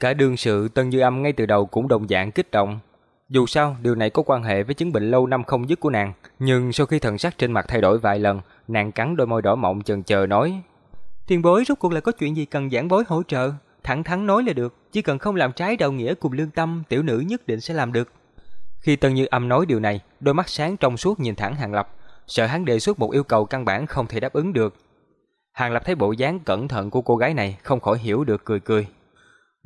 Cả đương sự Tân Như Âm ngay từ đầu cũng đồng dạng kích động. Dù sao, điều này có quan hệ với chứng bệnh lâu năm không dứt của nàng, nhưng sau khi thần sắc trên mặt thay đổi vài lần, nàng cắn đôi môi đỏ mọng chần chờ nói: "Tiền bối rốt cuộc là có chuyện gì cần giảng bối hỗ trợ, thẳng thắn nói là được, chỉ cần không làm trái đạo nghĩa cùng lương tâm, tiểu nữ nhất định sẽ làm được." Khi Tân Như Âm nói điều này, đôi mắt sáng trong suốt nhìn thẳng Hàng Lập, sợ hắn đề xuất một yêu cầu căn bản không thể đáp ứng được. Hàng Lập thấy bộ dáng cẩn thận của cô gái này, không khỏi hiểu được cười cười.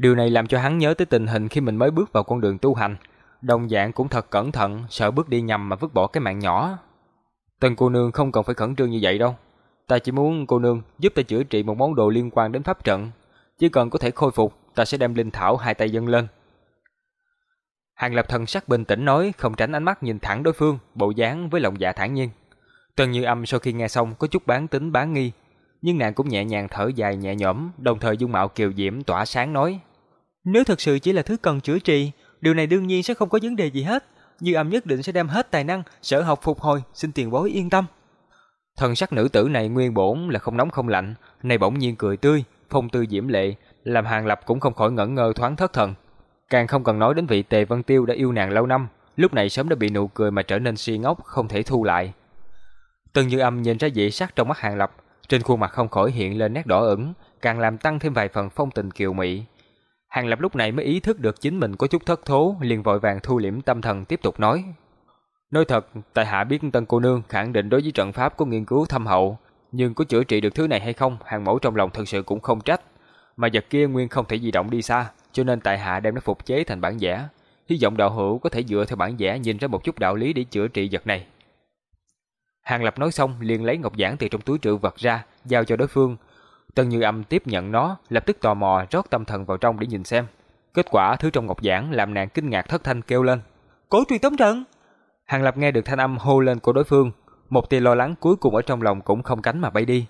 Điều này làm cho hắn nhớ tới tình hình khi mình mới bước vào con đường tu hành, đồng dạng cũng thật cẩn thận, sợ bước đi nhầm mà vứt bỏ cái mạng nhỏ. Tần cô nương không cần phải khẩn trương như vậy đâu. Ta chỉ muốn cô nương giúp ta chữa trị một món đồ liên quan đến pháp trận. Chỉ cần có thể khôi phục, ta sẽ đem linh thảo hai tay dâng lên. Hàng Lập thần sắc bình tĩnh nói, không tránh ánh mắt nhìn thẳng đối phương, bộ dáng với lòng dạ thản nhiên. Tần Như Âm sau khi nghe xong có chút bán tính bán nghi, nhưng nàng cũng nhẹ nhàng thở dài nhẹ nhõm, đồng thời dung mạo kiều diễm tỏa sáng nói: "Nếu thật sự chỉ là thứ cần chữa trị, điều này đương nhiên sẽ không có vấn đề gì hết, Như Âm nhất định sẽ đem hết tài năng, sở học phục hồi, xin tiền bối yên tâm." Thần sắc nữ tử này nguyên bổn là không nóng không lạnh, nay bỗng nhiên cười tươi, phong tư diễm lệ, làm Hàng Lập cũng không khỏi ngẩn ngơ thoáng thất thần. Càng không cần nói đến vị Tề Vân Tiêu đã yêu nàng lâu năm, lúc này sớm đã bị nụ cười mà trở nên si ngốc không thể thu lại. Tần Như Âm nhìn ra dị sắc trong mắt Hàng Lập, trên khuôn mặt không khỏi hiện lên nét đỏ ửng, càng làm tăng thêm vài phần phong tình kiều mỹ. Hàng Lập lúc này mới ý thức được chính mình có chút thất thố, liền vội vàng thu liễm tâm thần tiếp tục nói: "Nói thật, tại hạ biết Tân cô nương khẳng định đối với trận pháp có nghiên cứu thâm hậu, nhưng có chữa trị được thứ này hay không, hàng mẫu trong lòng thật sự cũng không trách, mà vật kia nguyên không thể di động đi xa, cho nên tại hạ đem nó phục chế thành bản vẽ, hy vọng đạo hữu có thể dựa theo bản vẽ nhìn ra một chút đạo lý để chữa trị vật này." Hàng Lập nói xong liền lấy ngọc giản từ trong túi trữ vật ra, giao cho đối phương. Tân Như Âm tiếp nhận nó, lập tức tò mò rót tâm thần vào trong để nhìn xem. Kết quả thứ trong ngọc giản làm nàng kinh ngạc thất thanh kêu lên. Cổ truyền tống trận! Hàng Lập nghe được thanh âm hô lên của đối phương, một tia lo lắng cuối cùng ở trong lòng cũng không cánh mà bay đi.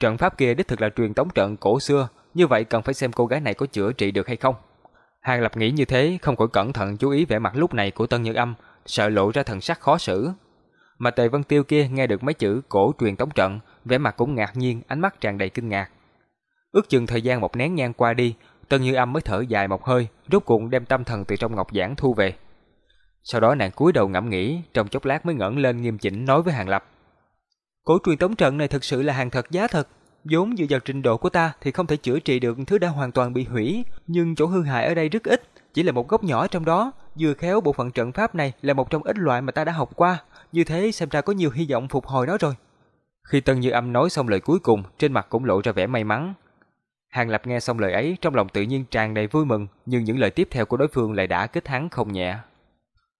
Trận pháp kia đích thực là truyền tống trận cổ xưa, như vậy cần phải xem cô gái này có chữa trị được hay không. Hàng Lập nghĩ như thế, không khỏi cẩn thận chú ý vẻ mặt lúc này của Tân Như Âm, sợ lộ ra thần sắc khó xử. Mà Tề Vân Tiêu kia nghe được mấy chữ cổ truyền tống trận, vẻ mặt cũng ngạc nhiên, ánh mắt tràn đầy kinh ngạc. Ước chừng thời gian một nén nhang qua đi, Tân Như Âm mới thở dài một hơi, rốt cuộc đem tâm thần từ trong ngọc giản thu về. Sau đó nàng cúi đầu ngẫm nghĩ, trong chốc lát mới ngẩng lên nghiêm chỉnh nói với Hàng Lập. Cổ truyền tống trận này thực sự là hàng thật giá thật, vốn dựa vào trình độ của ta thì không thể chữa trị được thứ đã hoàn toàn bị hủy, nhưng chỗ hư hại ở đây rất ít, chỉ là một góc nhỏ trong đó, vừa khéo bộ phận trận pháp này là một trong ít loại mà ta đã học qua, như thế xem ra có nhiều hy vọng phục hồi nó rồi. Khi Tân Như Âm nói xong lời cuối cùng, trên mặt cũng lộ ra vẻ may mắn. Hàng Lập nghe xong lời ấy, trong lòng tự nhiên tràn đầy vui mừng, nhưng những lời tiếp theo của đối phương lại đã kích hắn không nhẹ.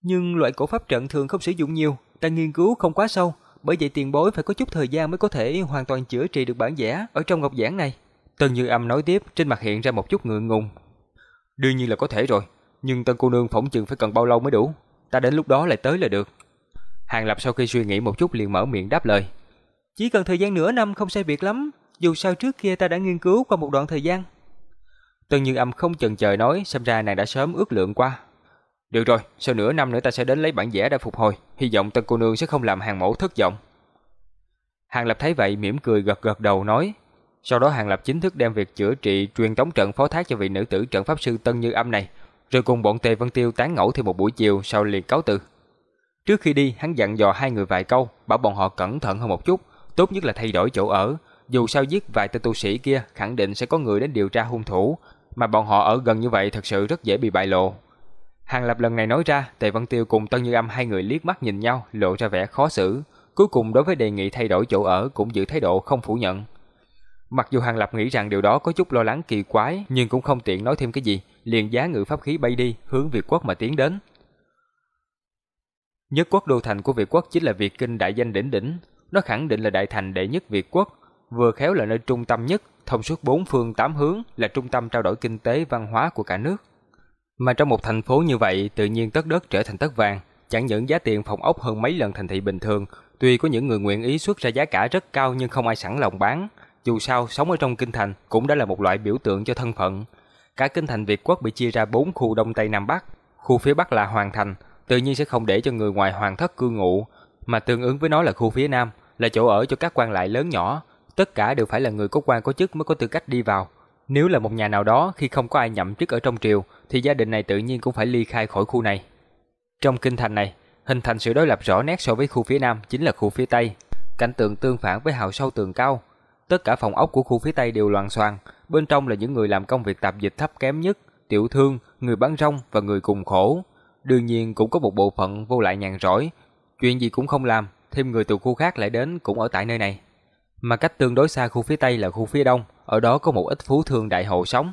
Nhưng loại cổ pháp trận thường không sử dụng nhiều, ta nghiên cứu không quá sâu, bởi vậy tiền bối phải có chút thời gian mới có thể hoàn toàn chữa trị được bản vẽ ở trong ngọc giản này. Tần Như Âm nói tiếp, trên mặt hiện ra một chút ngượng ngùng. Đương nhiên là có thể rồi, nhưng Tân cô nương phỏng chừng phải cần bao lâu mới đủ, ta đến lúc đó lại tới là được. Hàng Lập sau khi suy nghĩ một chút liền mở miệng đáp lời. Chỉ cần thời gian nửa năm không sai biệt lắm, dù sao trước kia ta đã nghiên cứu qua một đoạn thời gian. Tân Như Âm không chần chờ nói, xem ra nàng đã sớm ước lượng qua. Được rồi, sau nửa năm nữa ta sẽ đến lấy bản vẽ đã phục hồi, hy vọng Tân cô nương sẽ không làm hàng mẫu thất vọng. Hàng Lập thấy vậy mỉm cười gật gật đầu nói. Sau đó Hàng Lập chính thức đem việc chữa trị truyền tống trận phó thác cho vị nữ tử trận pháp sư Tân Như Âm này, rồi cùng bọn Tề Vân Tiêu tán ngẫu thêm một buổi chiều sau liền cáo từ. Trước khi đi, hắn dặn dò hai người vài câu, bảo bọn họ cẩn thận hơn một chút, tốt nhất là thay đổi chỗ ở. Dù sao giết vài tên tu sĩ kia, khẳng định sẽ có người đến điều tra hung thủ, mà bọn họ ở gần như vậy thật sự rất dễ bị bại lộ. Hàng Lập lần này nói ra, Tề Văn Tiêu cùng Tân Như Âm hai người liếc mắt nhìn nhau, lộ ra vẻ khó xử. Cuối cùng đối với đề nghị thay đổi chỗ ở cũng giữ thái độ không phủ nhận. Mặc dù Hàng Lập nghĩ rằng điều đó có chút lo lắng kỳ quái, nhưng cũng không tiện nói thêm cái gì, liền giá ngự pháp khí bay đi, hướng Việt quốc mà tiến đến. Nhất quốc đô thành của Việt quốc chính là Việt Kinh đại danh đỉnh đỉnh, nó khẳng định là đại thành đệ nhất Việt quốc, vừa khéo là nơi trung tâm nhất, thông suốt bốn phương tám hướng, là trung tâm trao đổi kinh tế văn hóa của cả nước. Mà trong một thành phố như vậy, tự nhiên tất đất trở thành tất vàng, chẳng những giá tiền phòng ốc hơn mấy lần thành thị bình thường, tuy có những người nguyện ý xuất ra giá cả rất cao nhưng không ai sẵn lòng bán, dù sao sống ở trong kinh thành cũng đã là một loại biểu tượng cho thân phận. Cả kinh thành Việt quốc bị chia ra bốn khu đông tây nam bắc, khu phía bắc là hoàng thành, tự nhiên sẽ không để cho người ngoài hoàng thất cư ngụ, mà tương ứng với nó là khu phía nam, là chỗ ở cho các quan lại lớn nhỏ, tất cả đều phải là người có quan có chức mới có tư cách đi vào. Nếu là một nhà nào đó khi không có ai nhậm chức ở trong triều thì gia đình này tự nhiên cũng phải ly khai khỏi khu này. Trong kinh thành này, hình thành sự đối lập rõ nét so với khu phía nam chính là khu phía tây. Cảnh tượng tương phản với hào sâu tường cao. Tất cả phòng ốc của khu phía tây đều loạn xoàng, bên trong là những người làm công việc tạp dịch thấp kém nhất, tiểu thương, người bán rong và người cùng khổ. Đương nhiên cũng có một bộ phận vô lại nhàn rỗi, chuyện gì cũng không làm, thêm người từ khu khác lại đến cũng ở tại nơi này. Mà cách tương đối xa khu phía tây là khu phía đông, ở đó có một ít phú thương đại hộ sống.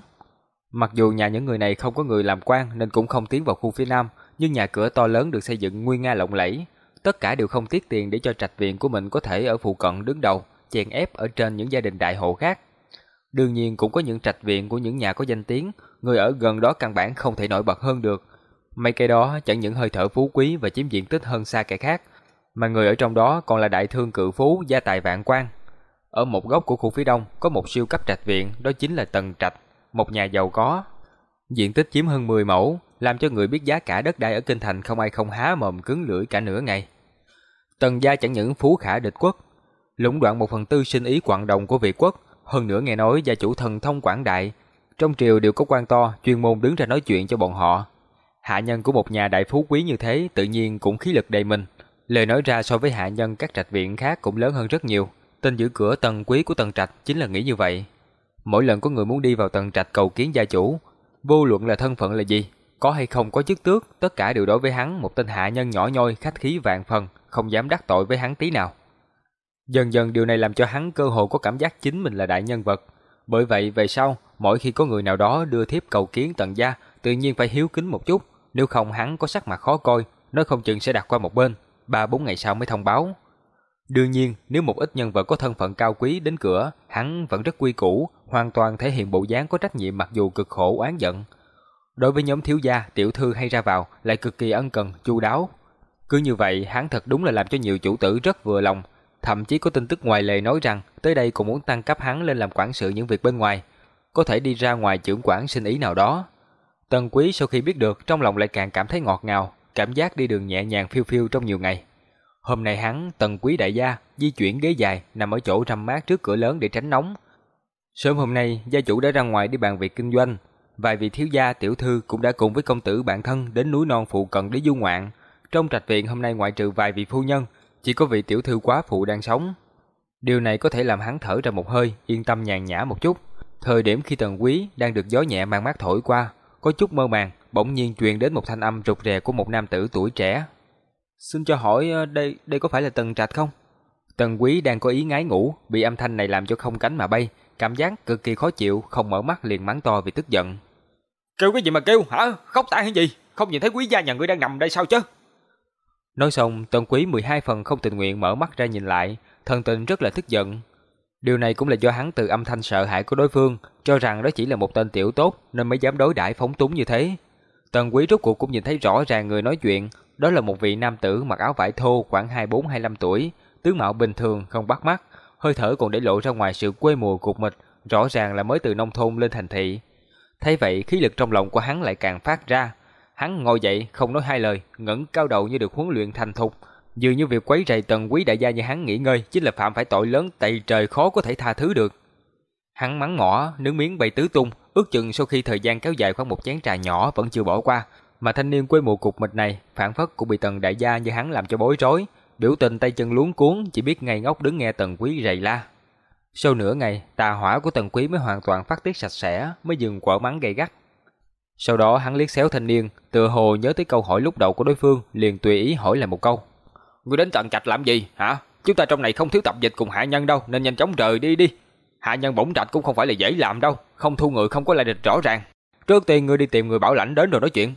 Mặc dù nhà những người này không có người làm quan nên cũng không tiến vào khu phía nam, nhưng nhà cửa to lớn được xây dựng nguy nga lộng lẫy, tất cả đều không tiếc tiền để cho trạch viện của mình có thể ở phụ cận đứng đầu, chèn ép ở trên những gia đình đại hộ khác. Đương nhiên cũng có những trạch viện của những nhà có danh tiếng, người ở gần đó căn bản không thể nổi bật hơn được. Mấy cái đó chẳng những hơi thở phú quý và chiếm diện tích hơn xa kẻ khác, mà người ở trong đó còn là đại thương cự phú gia tài vạn quan. Ở một góc của khu phía đông có một siêu cấp trạch viện, đó chính là Tần Trạch, một nhà giàu có. Diện tích chiếm hơn 10 mẫu, làm cho người biết giá cả đất đai ở kinh thành không ai không há mồm cứng lưỡi cả nửa ngày. Tần gia chẳng những phú khả địch quốc, lũng đoạn một phần tư sinh ý quảng đồng của Việt quốc, hơn nữa nghe nói gia chủ thần thông quảng đại, trong triều đều có quan to chuyên môn đứng ra nói chuyện cho bọn họ. Hạ nhân của một nhà đại phú quý như thế tự nhiên cũng khí lực đầy mình, lời nói ra so với hạ nhân các trạch viện khác cũng lớn hơn rất nhiều. Tên giữ cửa tầng quý của tầng trạch chính là nghĩ như vậy. Mỗi lần có người muốn đi vào tầng trạch cầu kiến gia chủ, vô luận là thân phận là gì, có hay không có chức tước, tất cả đều đối với hắn một tên hạ nhân nhỏ nhoi khách khí vạn phần, không dám đắc tội với hắn tí nào. Dần dần điều này làm cho hắn cơ hồ có cảm giác chính mình là đại nhân vật. Bởi vậy về sau, mỗi khi có người nào đó đưa thiếp cầu kiến tần gia, tự nhiên phải hiếu kính một chút, nếu không hắn có sắc mặt khó coi, nó không chừng sẽ đặt qua một bên, ba bốn ngày sau mới thông báo. Đương nhiên, nếu một ít nhân vật có thân phận cao quý đến cửa, hắn vẫn rất quy củ, hoàn toàn thể hiện bộ dáng có trách nhiệm mặc dù cực khổ oán giận. Đối với nhóm thiếu gia, tiểu thư hay ra vào lại cực kỳ ân cần, chu đáo. Cứ như vậy, hắn thật đúng là làm cho nhiều chủ tử rất vừa lòng, thậm chí có tin tức ngoài lề nói rằng tới đây cũng muốn tăng cấp hắn lên làm quản sự những việc bên ngoài, có thể đi ra ngoài trưởng quản sinh ý nào đó. Tần Quý sau khi biết được, trong lòng lại càng cảm thấy ngọt ngào, cảm giác đi đường nhẹ nhàng phiêu phiêu trong nhiều ngày. Hôm nay hắn, Tần Quý đại gia, di chuyển ghế dài, nằm ở chỗ râm mát trước cửa lớn để tránh nóng. Sớm hôm nay, gia chủ đã ra ngoài đi bàn việc kinh doanh. Vài vị thiếu gia tiểu thư cũng đã cùng với công tử bạn thân đến núi non phụ cận để du ngoạn. Trong trạch viện hôm nay ngoại trừ vài vị phu nhân, chỉ có vị tiểu thư quá phụ đang sống. Điều này có thể làm hắn thở ra một hơi, yên tâm nhàn nhã một chút. Thời điểm khi Tần Quý đang được gió nhẹ mang mát thổi qua, có chút mơ màng, bỗng nhiên truyền đến một thanh âm rụt rè của một nam tử tuổi trẻ. Xin cho hỏi ờ, đây đây có phải là Tần Trạch không? Tần Quý đang có ý ngái ngủ, bị âm thanh này làm cho không cánh mà bay, cảm giác cực kỳ khó chịu, không mở mắt liền mắng to vì tức giận. Kêu cái gì mà kêu hả? Khóc tai hay gì? Không nhìn thấy quý gia nhà ngươi đang nằm đây sao chứ? Nói xong, Tần Quý 12 phần không tình nguyện mở mắt ra nhìn lại, thần tình rất là tức giận. Điều này cũng là do hắn từ âm thanh sợ hãi của đối phương, cho rằng đó chỉ là một tên tiểu tốt nên mới dám đối đãi phóng túng như thế. Tần Quý rốt cuộc cũng nhìn thấy rõ ràng người nói chuyện, đó là một vị nam tử mặc áo vải thô khoảng 24-25 tuổi, tướng mạo bình thường không bắt mắt, hơi thở còn để lộ ra ngoài sự quê mùa cục mịch, rõ ràng là mới từ nông thôn lên thành thị. Thấy vậy, khí lực trong lòng của hắn lại càng phát ra. Hắn ngồi dậy, không nói hai lời, ngẩng cao đầu như được huấn luyện thành thục, dường như việc quấy rầy tần quý đại gia như hắn nghỉ ngơi chính là phạm phải tội lớn tày trời khó có thể tha thứ được. Hắn mắng mỏ, nước miếng bay tứ tung, ước chừng sau khi thời gian kéo dài khoảng một chén trà nhỏ vẫn chưa bỏ qua, mà thanh niên quê mùa cục mịch này phản phất cũng bị tần đại gia như hắn làm cho bối rối, biểu tình tay chân luống cuốn, chỉ biết ngây ngốc đứng nghe tần quý rầy la. Sau nửa ngày, tà hỏa của tần quý mới hoàn toàn phát tiết sạch sẽ, mới dừng quở mắng gay gắt. Sau đó hắn liếc xéo thanh niên, tựa hồ nhớ tới câu hỏi lúc đầu của đối phương, liền tùy ý hỏi lại một câu. Ngươi đến tận trạch làm gì, hả? Chúng ta trong này không thiếu tập dịch cùng hạ nhân đâu, nên nhanh chóng rời đi đi. Hạ nhân bổng trạch cũng không phải là dễ làm đâu, không thu người không có lại địch rõ ràng. Trước tiên ngươi đi tìm người bảo lãnh đến rồi nói chuyện.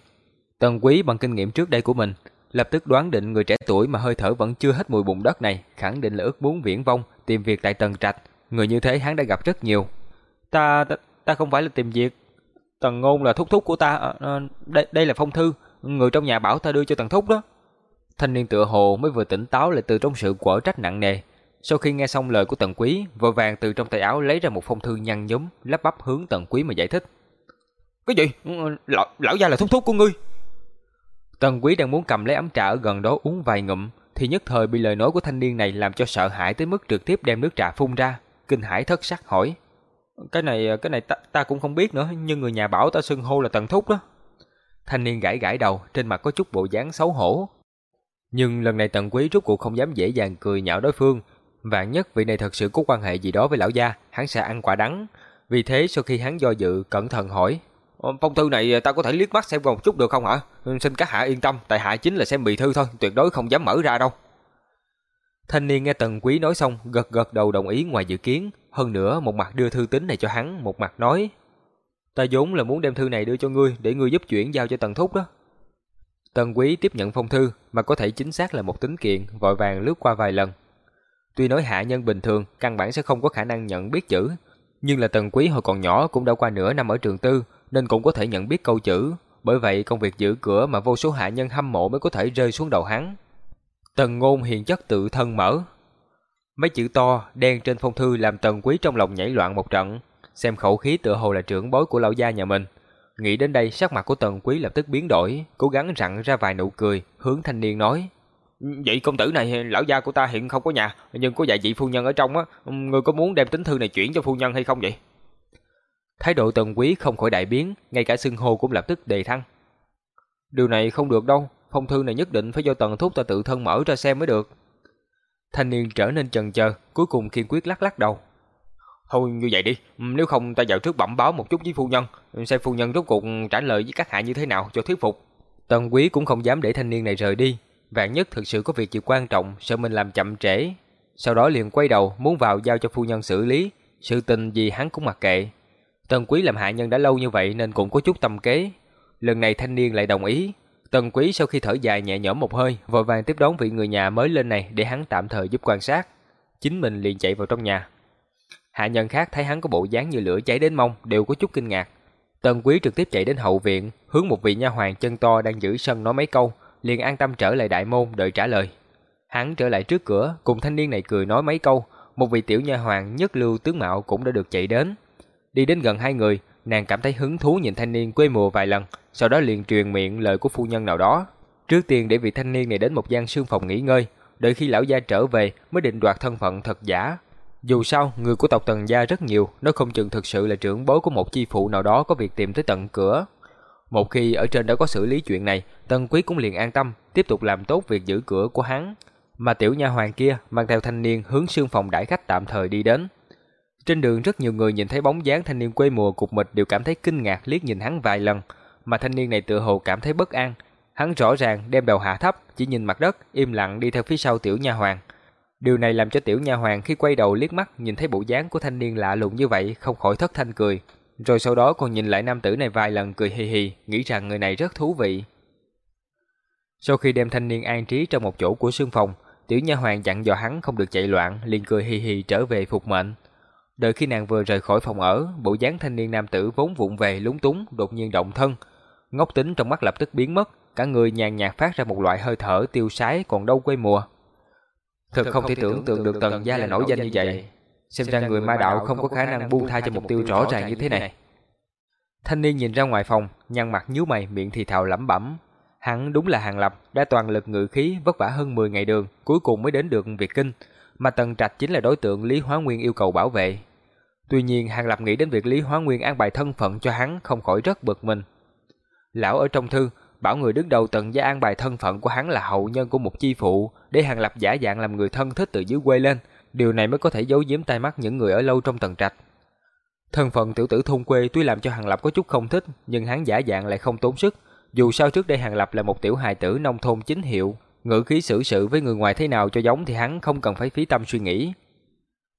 Tần Quý bằng kinh nghiệm trước đây của mình, lập tức đoán định người trẻ tuổi mà hơi thở vẫn chưa hết mùi bùn đất này, khẳng định là ước muốn viễn vong, tìm việc tại Tần Trạch. Người như thế hắn đã gặp rất nhiều. Ta ta, ta không phải là tìm việc. Tần Ngôn là thúc thúc của ta, à, à, đây đây là phong thư, người trong nhà bảo ta đưa cho Tần thúc đó. Thanh niên tựa hồ mới vừa tỉnh táo lại từ trong sự quở trách nặng nề. Sau khi nghe xong lời của Tần Quý, vội vàng từ trong tay áo lấy ra một phong thư nhăn nhúm, lắp bắp hướng Tần Quý mà giải thích. Cái gì? Lão, lão gia là thúc thúc của ngươi. Tần Quý đang muốn cầm lấy ấm trà ở gần đó uống vài ngụm, thì nhất thời bị lời nói của thanh niên này làm cho sợ hãi tới mức trực tiếp đem nước trà phun ra, kinh hãi thất sắc hỏi: Cái này cái này ta, ta cũng không biết nữa, nhưng người nhà bảo ta xưng hô là Tần Thúc đó. Thanh niên gãi gãi đầu, trên mặt có chút bộ dáng xấu hổ. Nhưng lần này Tần Quý rốt cuộc không dám dễ dàng cười nhạo đối phương, vạn nhất vị này thật sự có quan hệ gì đó với lão gia, hắn sẽ ăn quả đắng. Vì thế sau khi hắn do dự, cẩn thận hỏi: Ờ, "Phong thư này ờ, ta có thể liếc mắt xem một chút được không hả? Ừ, xin các hạ yên tâm, tại hạ chính là xem bì thư thôi, tuyệt đối không dám mở ra đâu." Thanh niên nghe Tần Quý nói xong, gật gật đầu đồng ý ngoài dự kiến, hơn nữa một mặt đưa thư tín này cho hắn, một mặt nói: "Ta vốn là muốn đem thư này đưa cho ngươi để ngươi giúp chuyển giao cho Tần thúc đó." Tần Quý tiếp nhận phong thư, mà có thể chính xác là một tín kiện, vội vàng lướt qua vài lần. Tuy nói hạ nhân bình thường căn bản sẽ không có khả năng nhận biết chữ, nhưng là Tần Quý hồi còn nhỏ cũng đã qua nửa năm ở trường tư, nên cũng có thể nhận biết câu chữ, bởi vậy công việc giữ cửa mà vô số hạ nhân hâm mộ mới có thể rơi xuống đầu hắn. Tần Ngôn hiền chất tự thân mở. Mấy chữ to, đen trên phong thư làm Tần Quý trong lòng nhảy loạn một trận, xem khẩu khí tựa hồ là trưởng bối của lão gia nhà mình. Nghĩ đến đây, sắc mặt của Tần Quý lập tức biến đổi, cố gắng rặn ra vài nụ cười, hướng thanh niên nói: "Vậy công tử này lão gia của ta hiện không có nhà, nhưng có vài vị phu nhân ở trong á, ngươi có muốn đem tín thư này chuyển cho phu nhân hay không vậy?" Thái độ Tần Quý không khỏi đại biến, ngay cả xưng hô cũng lập tức đề thăng. "Điều này không được đâu, phong thư này nhất định phải do Tần thúc ta tự thân mở ra xem mới được." Thanh niên trở nên chần chờ, cuối cùng kiên quyết lắc lắc đầu. Thôi như vậy đi, nếu không ta vào trước bẩm báo một chút với phu nhân, xem phu nhân rốt cuộc trả lời với các hạ như thế nào cho thuyết phục. Tần quý cũng không dám để thanh niên này rời đi, vạn nhất thực sự có việc gì quan trọng, sợ mình làm chậm trễ. Sau đó liền quay đầu muốn vào giao cho phu nhân xử lý, sự tình gì hắn cũng mặc kệ. Tần quý làm hạ nhân đã lâu như vậy nên cũng có chút tâm kế. Lần này thanh niên lại đồng ý. Tần quý sau khi thở dài nhẹ nhõm một hơi, vội vàng tiếp đón vị người nhà mới lên này để hắn tạm thời giúp quan sát. Chính mình liền chạy vào trong nhà. Hạ nhân khác thấy hắn có bộ dáng như lửa cháy đến mông, đều có chút kinh ngạc. Tần Quý trực tiếp chạy đến hậu viện, hướng một vị nha hoàn chân to đang giữ sân nói mấy câu, liền an tâm trở lại đại môn đợi trả lời. Hắn trở lại trước cửa, cùng thanh niên này cười nói mấy câu, một vị tiểu nha hoàn nhất lưu tướng mạo cũng đã được chạy đến. Đi đến gần hai người, nàng cảm thấy hứng thú nhìn thanh niên quê mùa vài lần, sau đó liền truyền miệng lời của phu nhân nào đó. Trước tiên để vị thanh niên này đến một gian sương phòng nghỉ ngơi, đợi khi lão gia trở về mới định đoạt thân phận thật giả, dù sao, người của tộc Tần gia rất nhiều, nó không chừng thực sự là trưởng bối của một chi phụ nào đó có việc tìm tới tận cửa. Một khi ở trên đã có xử lý chuyện này, Tần Quý cũng liền an tâm, tiếp tục làm tốt việc giữ cửa của hắn. Mà tiểu nha hoàng kia mang theo thanh niên hướng sương phòng đãi khách tạm thời đi đến. Trên đường rất nhiều người nhìn thấy bóng dáng thanh niên quê mùa cục mịch đều cảm thấy kinh ngạc liếc nhìn hắn vài lần, mà thanh niên này tựa hồ cảm thấy bất an. Hắn rõ ràng đem đầu hạ thấp, chỉ nhìn mặt đất, im lặng đi theo phía sau tiểu nha hoàng. Điều này làm cho tiểu nha hoàng khi quay đầu liếc mắt nhìn thấy bộ dáng của thanh niên lạ lùng như vậy không khỏi thất thanh cười. Rồi sau đó còn nhìn lại nam tử này vài lần cười hì hì, nghĩ rằng người này rất thú vị. Sau khi đem thanh niên an trí trong một chỗ của sương phòng, tiểu nha hoàng dặn dò hắn không được chạy loạn, liền cười hì hì trở về phục mệnh. Đợi khi nàng vừa rời khỏi phòng ở, bộ dáng thanh niên nam tử vốn vụng về lúng túng, đột nhiên động thân. Ngốc tính trong mắt lập tức biến mất, cả người nhàn nhạt phát ra một loại hơi thở tiêu sái còn đâu quê mùa. Thật không thể tưởng tượng được Tần gia là nổi danh như vậy. Xem ra người ma đạo không có khả năng buông tha cho mục tiêu rõ ràng như thế này. Thanh niên nhìn ra ngoài phòng, nhăn mặt nhíu mày, miệng thì thào lẩm bẩm. Hắn đúng là hàng lập, đã toàn lực ngự khí vất vả hơn 10 ngày đường, cuối cùng mới đến được Việt Kinh, mà Tần Trạch chính là đối tượng Lý Hóa Nguyên yêu cầu bảo vệ. Tuy nhiên, Hàng Lập nghĩ đến việc Lý Hóa Nguyên an bài thân phận cho hắn không khỏi rất bực mình. Lão ở trong thư bảo người đứng đầu tần gia an bài thân phận của hắn là hậu nhân của một chi phụ, để Hàng Lập giả dạng làm người thân thích từ dưới quê lên, điều này mới có thể giấu giếm tai mắt những người ở lâu trong tầng trạch. Thân phận tiểu tử thôn quê tuy làm cho Hàng Lập có chút không thích, nhưng hắn giả dạng lại không tốn sức. Dù sao trước đây Hàng Lập là một tiểu hài tử nông thôn chính hiệu, ngữ khí xử sự với người ngoài thế nào cho giống thì hắn không cần phải phí tâm suy nghĩ.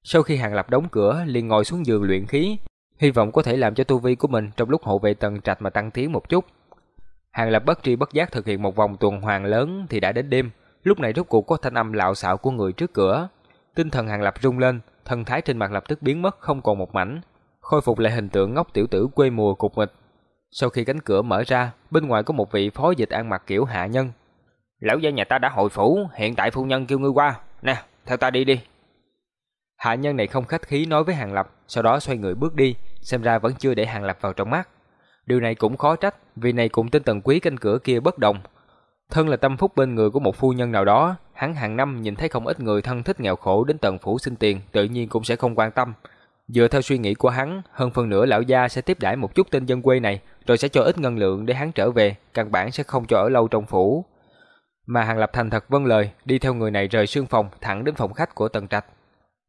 Sau khi Hàng Lập đóng cửa, liền ngồi xuống giường luyện khí, hy vọng có thể làm cho tu vi của mình trong lúc hộ vệ tầng trạch mà tăng tiến một chút. Hàng Lập bất tri bất giác thực hiện một vòng tuần hoàn lớn thì đã đến đêm, lúc này rốt cuộc có thanh âm lạo xạo của người trước cửa. Tinh thần Hàng Lập rung lên, thần thái trên mặt lập tức biến mất không còn một mảnh, khôi phục lại hình tượng ngốc tiểu tử quê mùa cục mịch. Sau khi cánh cửa mở ra, bên ngoài có một vị phó dịch ăn mặc kiểu hạ nhân. Lão gia nhà ta đã hồi phủ, hiện tại phu nhân kêu ngươi qua. Nè, theo ta đi đi. Hạ nhân này không khách khí nói với Hàng Lập, sau đó xoay người bước đi, xem ra vẫn chưa để Hàng Lập vào trong mắt. Điều này cũng khó trách, vì này cũng tên tần quý canh cửa kia bất đồng. Thân là tâm phúc bên người của một phu nhân nào đó, hắn hàng năm nhìn thấy không ít người thân thích nghèo khổ đến tận phủ xin tiền, tự nhiên cũng sẽ không quan tâm. Dựa theo suy nghĩ của hắn, hơn phần nửa lão gia sẽ tiếp đãi một chút tên dân quê này, rồi sẽ cho ít ngân lượng để hắn trở về, căn bản sẽ không cho ở lâu trong phủ. Mà Hàng Lập thành thật vâng lời, đi theo người này rời sương phòng thẳng đến phòng khách của Tần Trạch.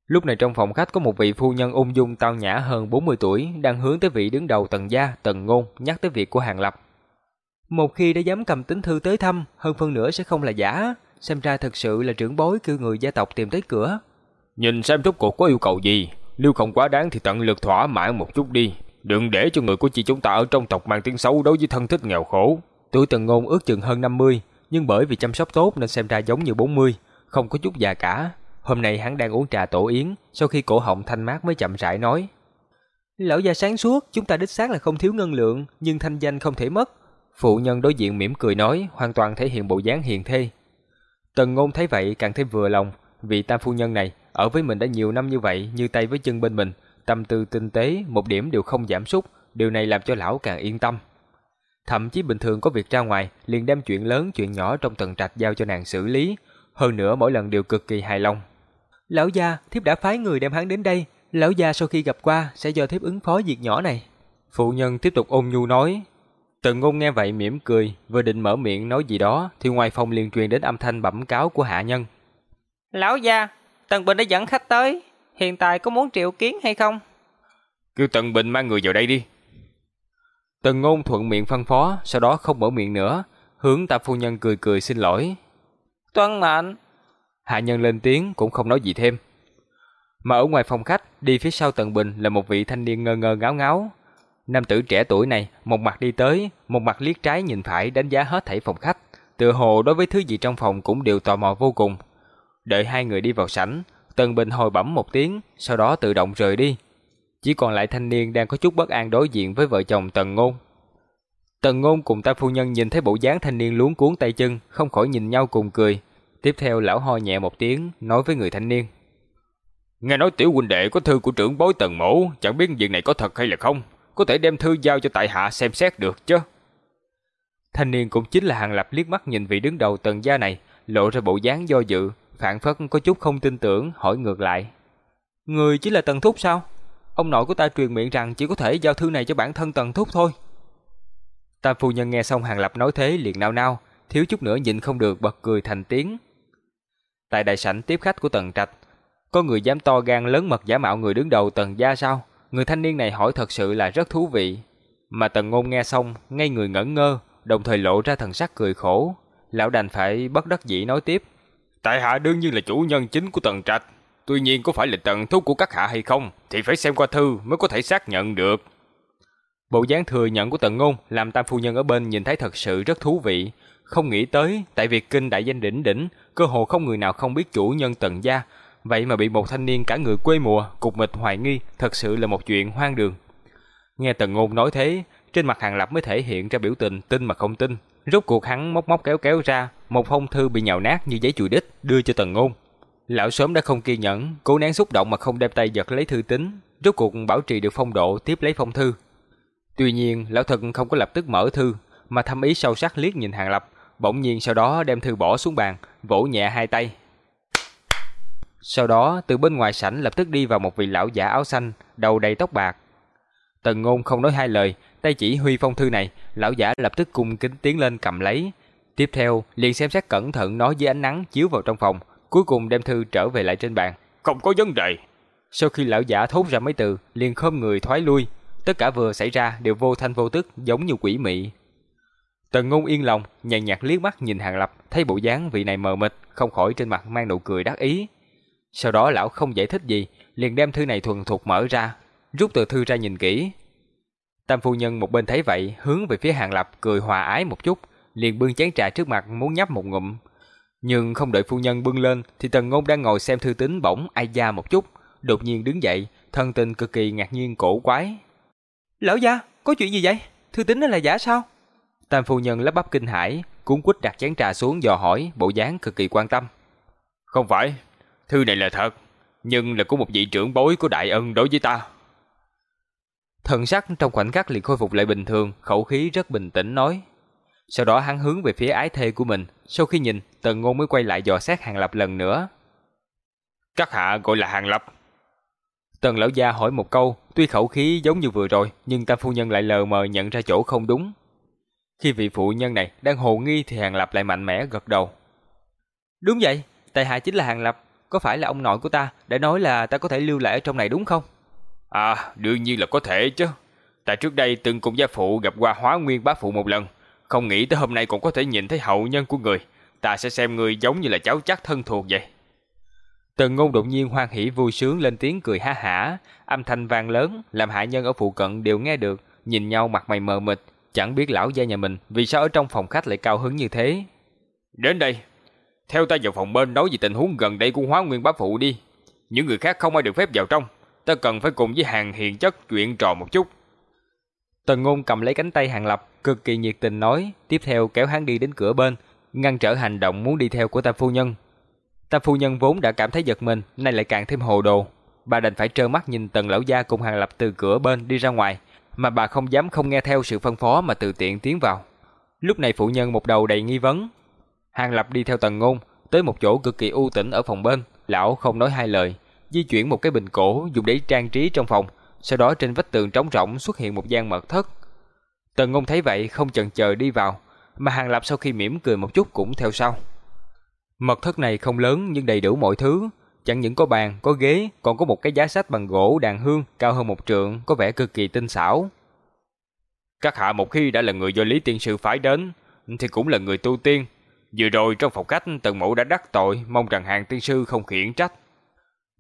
Lúc này trong phòng khách có một vị phu nhân ung dung tao nhã hơn 40 tuổi, đang hướng tới vị đứng đầu Tần gia, Tần Ngôn, nhắc tới việc của Hàng Lập. Một khi đã dám cầm tính thư tới thăm, hơn phân nửa sẽ không là giả, xem ra thật sự là trưởng bối kêu người gia tộc tìm tới cửa. Nhìn xem rốt cuộc có yêu cầu gì, nếu không quá đáng thì tận lực thỏa mãn một chút đi, đừng để cho người của chị chúng ta ở trong tộc mang tiếng xấu đối với thân thích nghèo khổ. Tuổi Tần Ngôn ước chừng hơn 50, nhưng bởi vì chăm sóc tốt nên xem ra giống như 40, không có chút già cả. Hôm nay hắn đang uống trà tổ yến, sau khi cổ họng thanh mát mới chậm rãi nói: "Lão già sáng suốt, chúng ta đích xác là không thiếu ngân lượng, nhưng thanh danh không thể mất." Phụ nhân đối diện mỉm cười nói, hoàn toàn thể hiện bộ dáng hiền thê. Tần Ngôn thấy vậy càng thêm vừa lòng, vị tam phu nhân này ở với mình đã nhiều năm như vậy, như tay với chân bên mình, tâm tư tinh tế, một điểm đều không giảm sút, điều này làm cho lão càng yên tâm. Thậm chí bình thường có việc ra ngoài, liền đem chuyện lớn chuyện nhỏ trong tầng trạch giao cho nàng xử lý, hơn nữa mỗi lần đều cực kỳ hài lòng. Lão gia, thiếp đã phái người đem hắn đến đây, lão gia sau khi gặp qua sẽ do thiếp ứng phó việc nhỏ này. Phụ nhân tiếp tục ôn nhu nói. Tần ngôn nghe vậy mỉm cười, vừa định mở miệng nói gì đó, thì ngoài phòng liền truyền đến âm thanh bẩm cáo của hạ nhân. Lão gia, Tần Bình đã dẫn khách tới, hiện tại có muốn triệu kiến hay không? Kêu Tần Bình mang người vào đây đi. Tần ngôn thuận miệng phân phó, sau đó không mở miệng nữa, hướng tạ phu nhân cười cười xin lỗi. Tuân mệnh. Hạ nhân lên tiếng cũng không nói gì thêm. Mà ở ngoài phòng khách, đi phía sau Tần Bình là một vị thanh niên ngơ ngơ ngáo ngáo. Nam tử trẻ tuổi này, một mặt đi tới, một mặt liếc trái nhìn phải đánh giá hết thảy phòng khách. Tựa hồ đối với thứ gì trong phòng cũng đều tò mò vô cùng. Đợi hai người đi vào sảnh, Tần Bình hồi bẩm một tiếng, sau đó tự động rời đi. Chỉ còn lại thanh niên đang có chút bất an đối diện với vợ chồng Tần Ngôn. Tần Ngôn cùng ta phu nhân nhìn thấy bộ dáng thanh niên luống cuốn tay chân, không khỏi nhìn nhau cùng cười. Tiếp theo lão ho nhẹ một tiếng, nói với người thanh niên. Nghe nói tiểu huynh đệ có thư của trưởng bối Tần Mẫu, chẳng biết việc này có thật hay là không, có thể đem thư giao cho tại hạ xem xét được chứ. Thanh niên cũng chính là Hàng Lập liếc mắt nhìn vị đứng đầu Tần gia này, lộ ra bộ dáng do dự, phản phất có chút không tin tưởng, hỏi ngược lại. Người chỉ là Tần Thúc sao? Ông nội của ta truyền miệng rằng chỉ có thể giao thư này cho bản thân Tần Thúc thôi. Tam phu nhân nghe xong Hàng Lập nói thế liền nao nao, thiếu chút nữa nhịn không được bật cười thành tiếng. Tại đại sảnh tiếp khách của Tần Trạch, có người dám to gan lớn mật giả mạo người đứng đầu Tần gia sao? Người thanh niên này hỏi thật sự là rất thú vị. Mà Tần Ngôn nghe xong, ngay người ngẩn ngơ, đồng thời lộ ra thần sắc cười khổ. Lão đành phải bất đắc dĩ nói tiếp. Tại hạ đương nhiên là chủ nhân chính của Tần Trạch. Tuy nhiên có phải là tần thúc của các hạ hay không, thì phải xem qua thư mới có thể xác nhận được. Bộ dáng thừa nhận của Tần Ngôn làm tam phu nhân ở bên nhìn thấy thật sự rất thú vị. Không nghĩ tới, tại Việt Kinh đại danh đỉnh đỉnh, cơ hồ không người nào không biết chủ nhân Tần gia, vậy mà bị một thanh niên cả người quê mùa, cục mịch hoài nghi, thật sự là một chuyện hoang đường. Nghe Tần Ngôn nói thế, trên mặt Hàng Lập mới thể hiện ra biểu tình tin mà không tin. Rốt cuộc hắn móc móc kéo kéo ra, một phong thư bị nhào nát như giấy chùi đít đưa cho Tần Ngôn. Lão sớm đã không kiên nhẫn, cố nén xúc động mà không đem tay giật lấy thư tín, rốt cuộc bảo trì được phong độ tiếp lấy phong thư. Tuy nhiên, lão thật không có lập tức mở thư, mà thâm ý sâu sắc liếc nhìn Hàng Lập, bỗng nhiên sau đó đem thư bỏ xuống bàn, vỗ nhẹ hai tay. Sau đó, từ bên ngoài sảnh lập tức đi vào một vị lão giả áo xanh, đầu đầy tóc bạc. Tần Ngôn không nói hai lời, tay chỉ huy phong thư này, lão giả lập tức cung kính tiến lên cầm lấy. Tiếp theo, liền xem xét cẩn thận nói với ánh nắng chiếu vào trong phòng, cuối cùng đem thư trở về lại trên bàn. Không có vấn đề. Sau khi lão giả thốt ra mấy từ, liền khom người thoái lui, tất cả vừa xảy ra đều vô thanh vô tức, giống như quỷ mị. Tần Ngôn yên lòng, nhàn nhạt liếc mắt nhìn Hàng Lập, thấy bộ dáng vị này mờ mịt, không khỏi trên mặt mang nụ cười đắc ý. Sau đó lão không giải thích gì, liền đem thư này thuần thục mở ra, rút tờ thư ra nhìn kỹ. Tam phu nhân một bên thấy vậy, hướng về phía Hàng Lập cười hòa ái một chút, liền bưng chén trà trước mặt muốn nhấp một ngụm. Nhưng không đợi phu nhân bưng lên thì Tần Ngôn đang ngồi xem thư tín bỗng ai da một chút, đột nhiên đứng dậy, thân tình cực kỳ ngạc nhiên cổ quái. "Lão gia, có chuyện gì vậy? Thư tín đó là giả sao?" Tam phu nhân lắp bắp kinh hãi, cuốn quýt đặt chén trà xuống dò hỏi, bộ dáng cực kỳ quan tâm. "Không phải, thư này là thật, nhưng là của một vị trưởng bối của đại ân đối với ta." Thần sắc trong khoảnh khắc liền khôi phục lại bình thường, khẩu khí rất bình tĩnh nói. Sau đó hắn hướng về phía ái thê của mình, sau khi nhìn, Tần Ngôn mới quay lại dò xét Hàng Lập lần nữa. Các hạ gọi là Hàng Lập. Tần lão gia hỏi một câu, tuy khẩu khí giống như vừa rồi, nhưng tam phu nhân lại lờ mờ nhận ra chỗ không đúng. Khi vị phụ nhân này đang hồ nghi thì Hàng Lập lại mạnh mẽ gật đầu. Đúng vậy, tại hạ chính là Hàng Lập, có phải là ông nội của ta đã nói là ta có thể lưu lại ở trong này đúng không? À, đương nhiên là có thể chứ. Tại trước đây từng cùng gia phụ gặp qua hóa nguyên bá phụ một lần, không nghĩ tới hôm nay còn có thể nhìn thấy hậu nhân của người. Ta sẽ xem người giống như là cháu chắc thân thuộc vậy. Tần ngôn đột nhiên hoan hỉ vui sướng lên tiếng cười ha hả, âm thanh vang lớn, làm hạ nhân ở phụ cận đều nghe được, nhìn nhau mặt mày mờ mịt, chẳng biết lão gia nhà mình vì sao ở trong phòng khách lại cao hứng như thế. Đến đây, theo ta vào phòng bên nói về tình huống gần đây của hóa nguyên bá phụ đi. Những người khác không ai được phép vào trong, ta cần phải cùng với hàng hiền chất chuyện trò một chút. Tần ngôn cầm lấy cánh tay hàng lập, cực kỳ nhiệt tình nói, tiếp theo kéo hắn đi đến cửa bên, ngăn trở hành động muốn đi theo của tam phu nhân. Tam phu nhân vốn đã cảm thấy giật mình, nay lại càng thêm hồ đồ. Bà đành phải trơ mắt nhìn tần lão gia cùng hàng lập từ cửa bên đi ra ngoài, mà bà không dám không nghe theo sự phân phó mà tự tiện tiến vào. Lúc này phụ nhân một đầu đầy nghi vấn. Hàng lập đi theo tần ngôn, tới một chỗ cực kỳ u tĩnh ở phòng bên, lão không nói hai lời, di chuyển một cái bình cổ dùng để trang trí trong phòng, sau đó trên vách tường trống rỗng xuất hiện một gian mật thất. Tần ngôn thấy vậy không chần chờ đi vào, mà hàng lập sau khi mỉm cười một chút cũng theo sau. Mật thất này không lớn nhưng đầy đủ mọi thứ, chẳng những có bàn, có ghế, còn có một cái giá sách bằng gỗ đàn hương cao hơn một trượng, có vẻ cực kỳ tinh xảo. Các hạ một khi đã là người do Lý Tiên Sư phái đến, thì cũng là người tu tiên. Vừa rồi trong phòng khách tần mẫu đã đắc tội, mong rằng hàng tiên sư không khiển trách.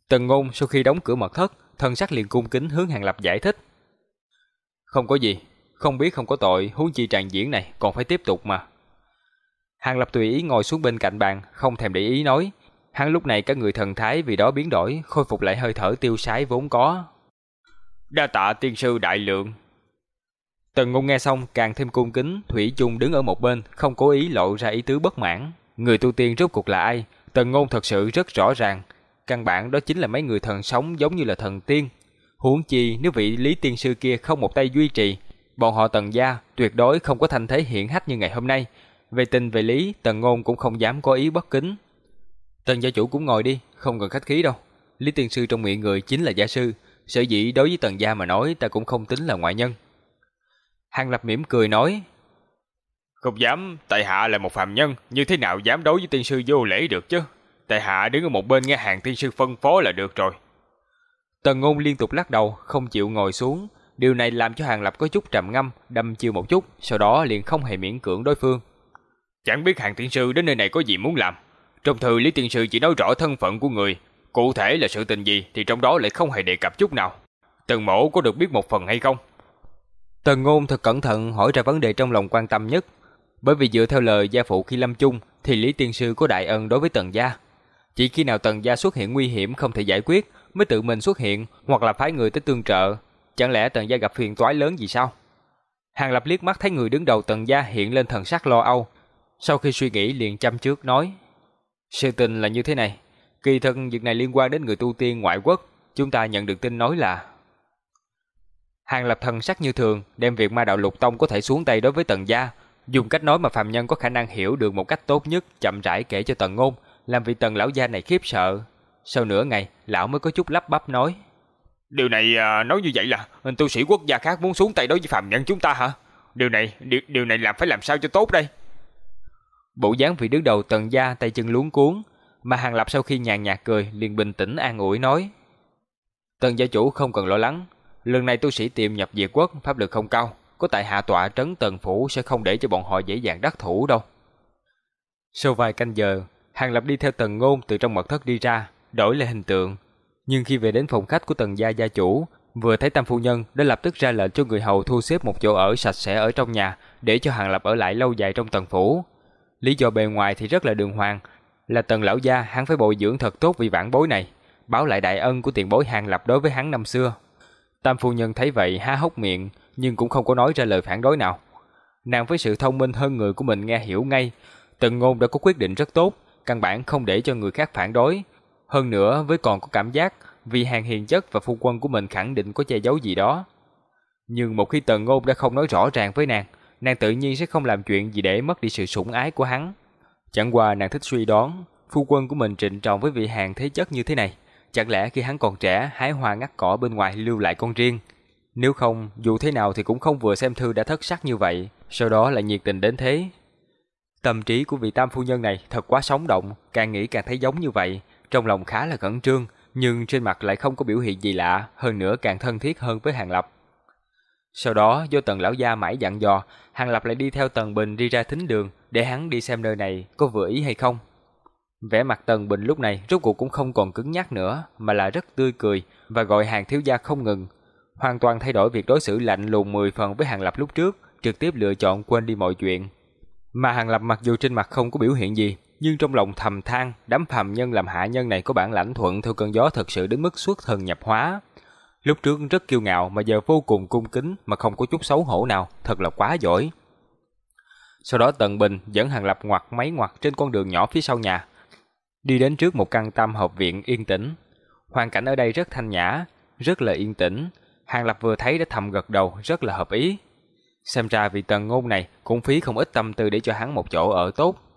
Tần ngôn sau khi đóng cửa mật thất, thân sắc liền cung kính hướng hàng lập giải thích. Không có gì, không biết không có tội, huống chi tràn diễn này còn phải tiếp tục mà. Hàng Lập tùy ý ngồi xuống bên cạnh bàn, không thèm để ý nói. Hắn lúc này cả người thần thái vì đó biến đổi, khôi phục lại hơi thở tiêu sái vốn có. Đa tạ tiên sư đại lượng. Tần ngôn nghe xong càng thêm cung kính, Thủy chung đứng ở một bên, không cố ý lộ ra ý tứ bất mãn. Người tu tiên rốt cuộc là ai? Tần ngôn thật sự rất rõ ràng. Căn bản đó chính là mấy người thần sống giống như là thần tiên. Huống chi nếu vị lý tiên sư kia không một tay duy trì, bọn họ tần gia tuyệt đối không có thành thế hiển hách như ngày hôm nay, về tình về lý, Tần Ngôn cũng không dám có ý bất kính. Tần gia chủ cũng ngồi đi, không cần khách khí đâu. Lý tiên sư trong miệng người chính là gia sư, sở dĩ đối với Tần gia mà nói ta cũng không tính là ngoại nhân. Hàng Lập mỉm cười nói, Không dám, tại hạ là một phàm nhân, như thế nào dám đối với tiên sư vô lễ được chứ? Tại hạ đứng ở một bên nghe hàng tiên sư phân phó là được rồi. Tần Ngôn liên tục lắc đầu, không chịu ngồi xuống. Điều này làm cho Hàng Lập có chút trầm ngâm, đâm chiêu một chút, sau đó liền không hề miễn cưỡng đối phương. Chẳng biết hàng tiên sư đến nơi này có gì muốn làm. Trong thư Lý Tiên Sư chỉ nói rõ thân phận của người, cụ thể là sự tình gì thì trong đó lại không hề đề cập chút nào. Tần mổ có được biết một phần hay không? Tần ngôn thật cẩn thận hỏi ra vấn đề trong lòng quan tâm nhất. Bởi vì dựa theo lời gia phụ khi lâm chung thì Lý Tiên Sư có đại ân đối với Tần gia. Chỉ khi nào Tần gia xuất hiện nguy hiểm không thể giải quyết mới tự mình xuất hiện hoặc là phái người tới tương trợ. Chẳng lẽ Tần gia gặp phiền toái lớn gì sao? Hàng Lập liếc mắt thấy người đứng đầu Tần gia hiện lên thần sắc lo âu, sau khi suy nghĩ liền chăm trước nói. Sự tình là như thế này. Kỳ thật việc này liên quan đến người tu tiên ngoại quốc. Chúng ta nhận được tin nói là... Hàng lập thần sắc như thường, đem việc ma đạo lục tông có thể xuống tay đối với tần gia. Dùng cách nói mà phàm nhân có khả năng hiểu được một cách tốt nhất, chậm rãi kể cho tần ngôn, làm vị tần lão gia này khiếp sợ. Sau nửa ngày, lão mới có chút lắp bắp nói. Điều này à, nói như vậy là tu sĩ quốc gia khác muốn xuống tay đối với phàm nhân chúng ta hả? Điều này, điều, điều này làm phải làm sao cho tốt đây? Bộ dáng vị đứng đầu tần gia tay chân luống cuốn, mà Hàng Lập sau khi nhàn nhạt cười liền bình tĩnh an ủi nói. Tần gia chủ không cần lo lắng, lần này tu sĩ tìm nhập diệt quốc pháp lực không cao, có tại hạ tọa trấn tần phủ sẽ không để cho bọn họ dễ dàng đắc thủ đâu. Sau vài canh giờ, Hàng Lập đi theo tần ngôn từ trong mật thất đi ra, đổi lại hình tượng. Nhưng khi về đến phòng khách của tần gia gia chủ, vừa thấy tam phu nhân đã lập tức ra lệnh cho người hầu thu xếp một chỗ ở sạch sẽ ở trong nhà để cho Hàng Lập ở lại lâu dài trong tần phủ. Lý do bề ngoài thì rất là đường hoàng, là tần lão gia hắn phải bồi dưỡng thật tốt vì vãn bối này, báo lại đại ân của tiền bối hàng lập đối với hắn năm xưa. Tam phu nhân thấy vậy há hốc miệng, nhưng cũng không có nói ra lời phản đối nào. Nàng với sự thông minh hơn người của mình nghe hiểu ngay, tần ngôn đã có quyết định rất tốt, căn bản không để cho người khác phản đối. Hơn nữa với còn có cảm giác vì hàng hiền chất và phu quân của mình khẳng định có che giấu gì đó. Nhưng một khi tần ngôn đã không nói rõ ràng với nàng, nàng tự nhiên sẽ không làm chuyện gì để mất đi sự sủng ái của hắn. Chẳng qua nàng thích suy đoán, phu quân của mình trịnh trọng với vị hàng thế chất như thế này, chẳng lẽ khi hắn còn trẻ hái hoa ngắt cỏ bên ngoài lưu lại con riêng. Nếu không, dù thế nào thì cũng không vừa xem thư đã thất sắc như vậy, sau đó lại nhiệt tình đến thế. Tâm trí của vị tam phu nhân này thật quá sống động, càng nghĩ càng thấy giống như vậy, trong lòng khá là khẩn trương, nhưng trên mặt lại không có biểu hiện gì lạ, hơn nữa càng thân thiết hơn với Hàng Lập. Sau đó, do Tần lão gia mãi dặn dò, Hàng Lập lại đi theo Tần Bình đi ra thính đường để hắn đi xem nơi này có vừa ý hay không. Vẻ mặt Tần Bình lúc này rốt cuộc cũng không còn cứng nhắc nữa, mà là rất tươi cười và gọi hàng thiếu gia không ngừng. Hoàn toàn thay đổi việc đối xử lạnh lùng 10 phần với Hàng Lập lúc trước, trực tiếp lựa chọn quên đi mọi chuyện. Mà Hàng Lập mặc dù trên mặt không có biểu hiện gì, nhưng trong lòng thầm than, đám phàm nhân làm hạ nhân này có bản lãnh thuận theo cơn gió thật sự đến mức xuất thần nhập hóa. Lúc trước rất kiêu ngạo mà giờ vô cùng cung kính mà không có chút xấu hổ nào, thật là quá giỏi. Sau đó Tần Bình dẫn Hàng Lập ngoặt máy ngoặt trên con đường nhỏ phía sau nhà, đi đến trước một căn tam hợp viện yên tĩnh. Hoàn cảnh ở đây rất thanh nhã, rất là yên tĩnh. Hàng Lập vừa thấy đã thầm gật đầu, rất là hợp ý. Xem ra vị Tần Ngôn này cũng phí không ít tâm tư để cho hắn một chỗ ở tốt.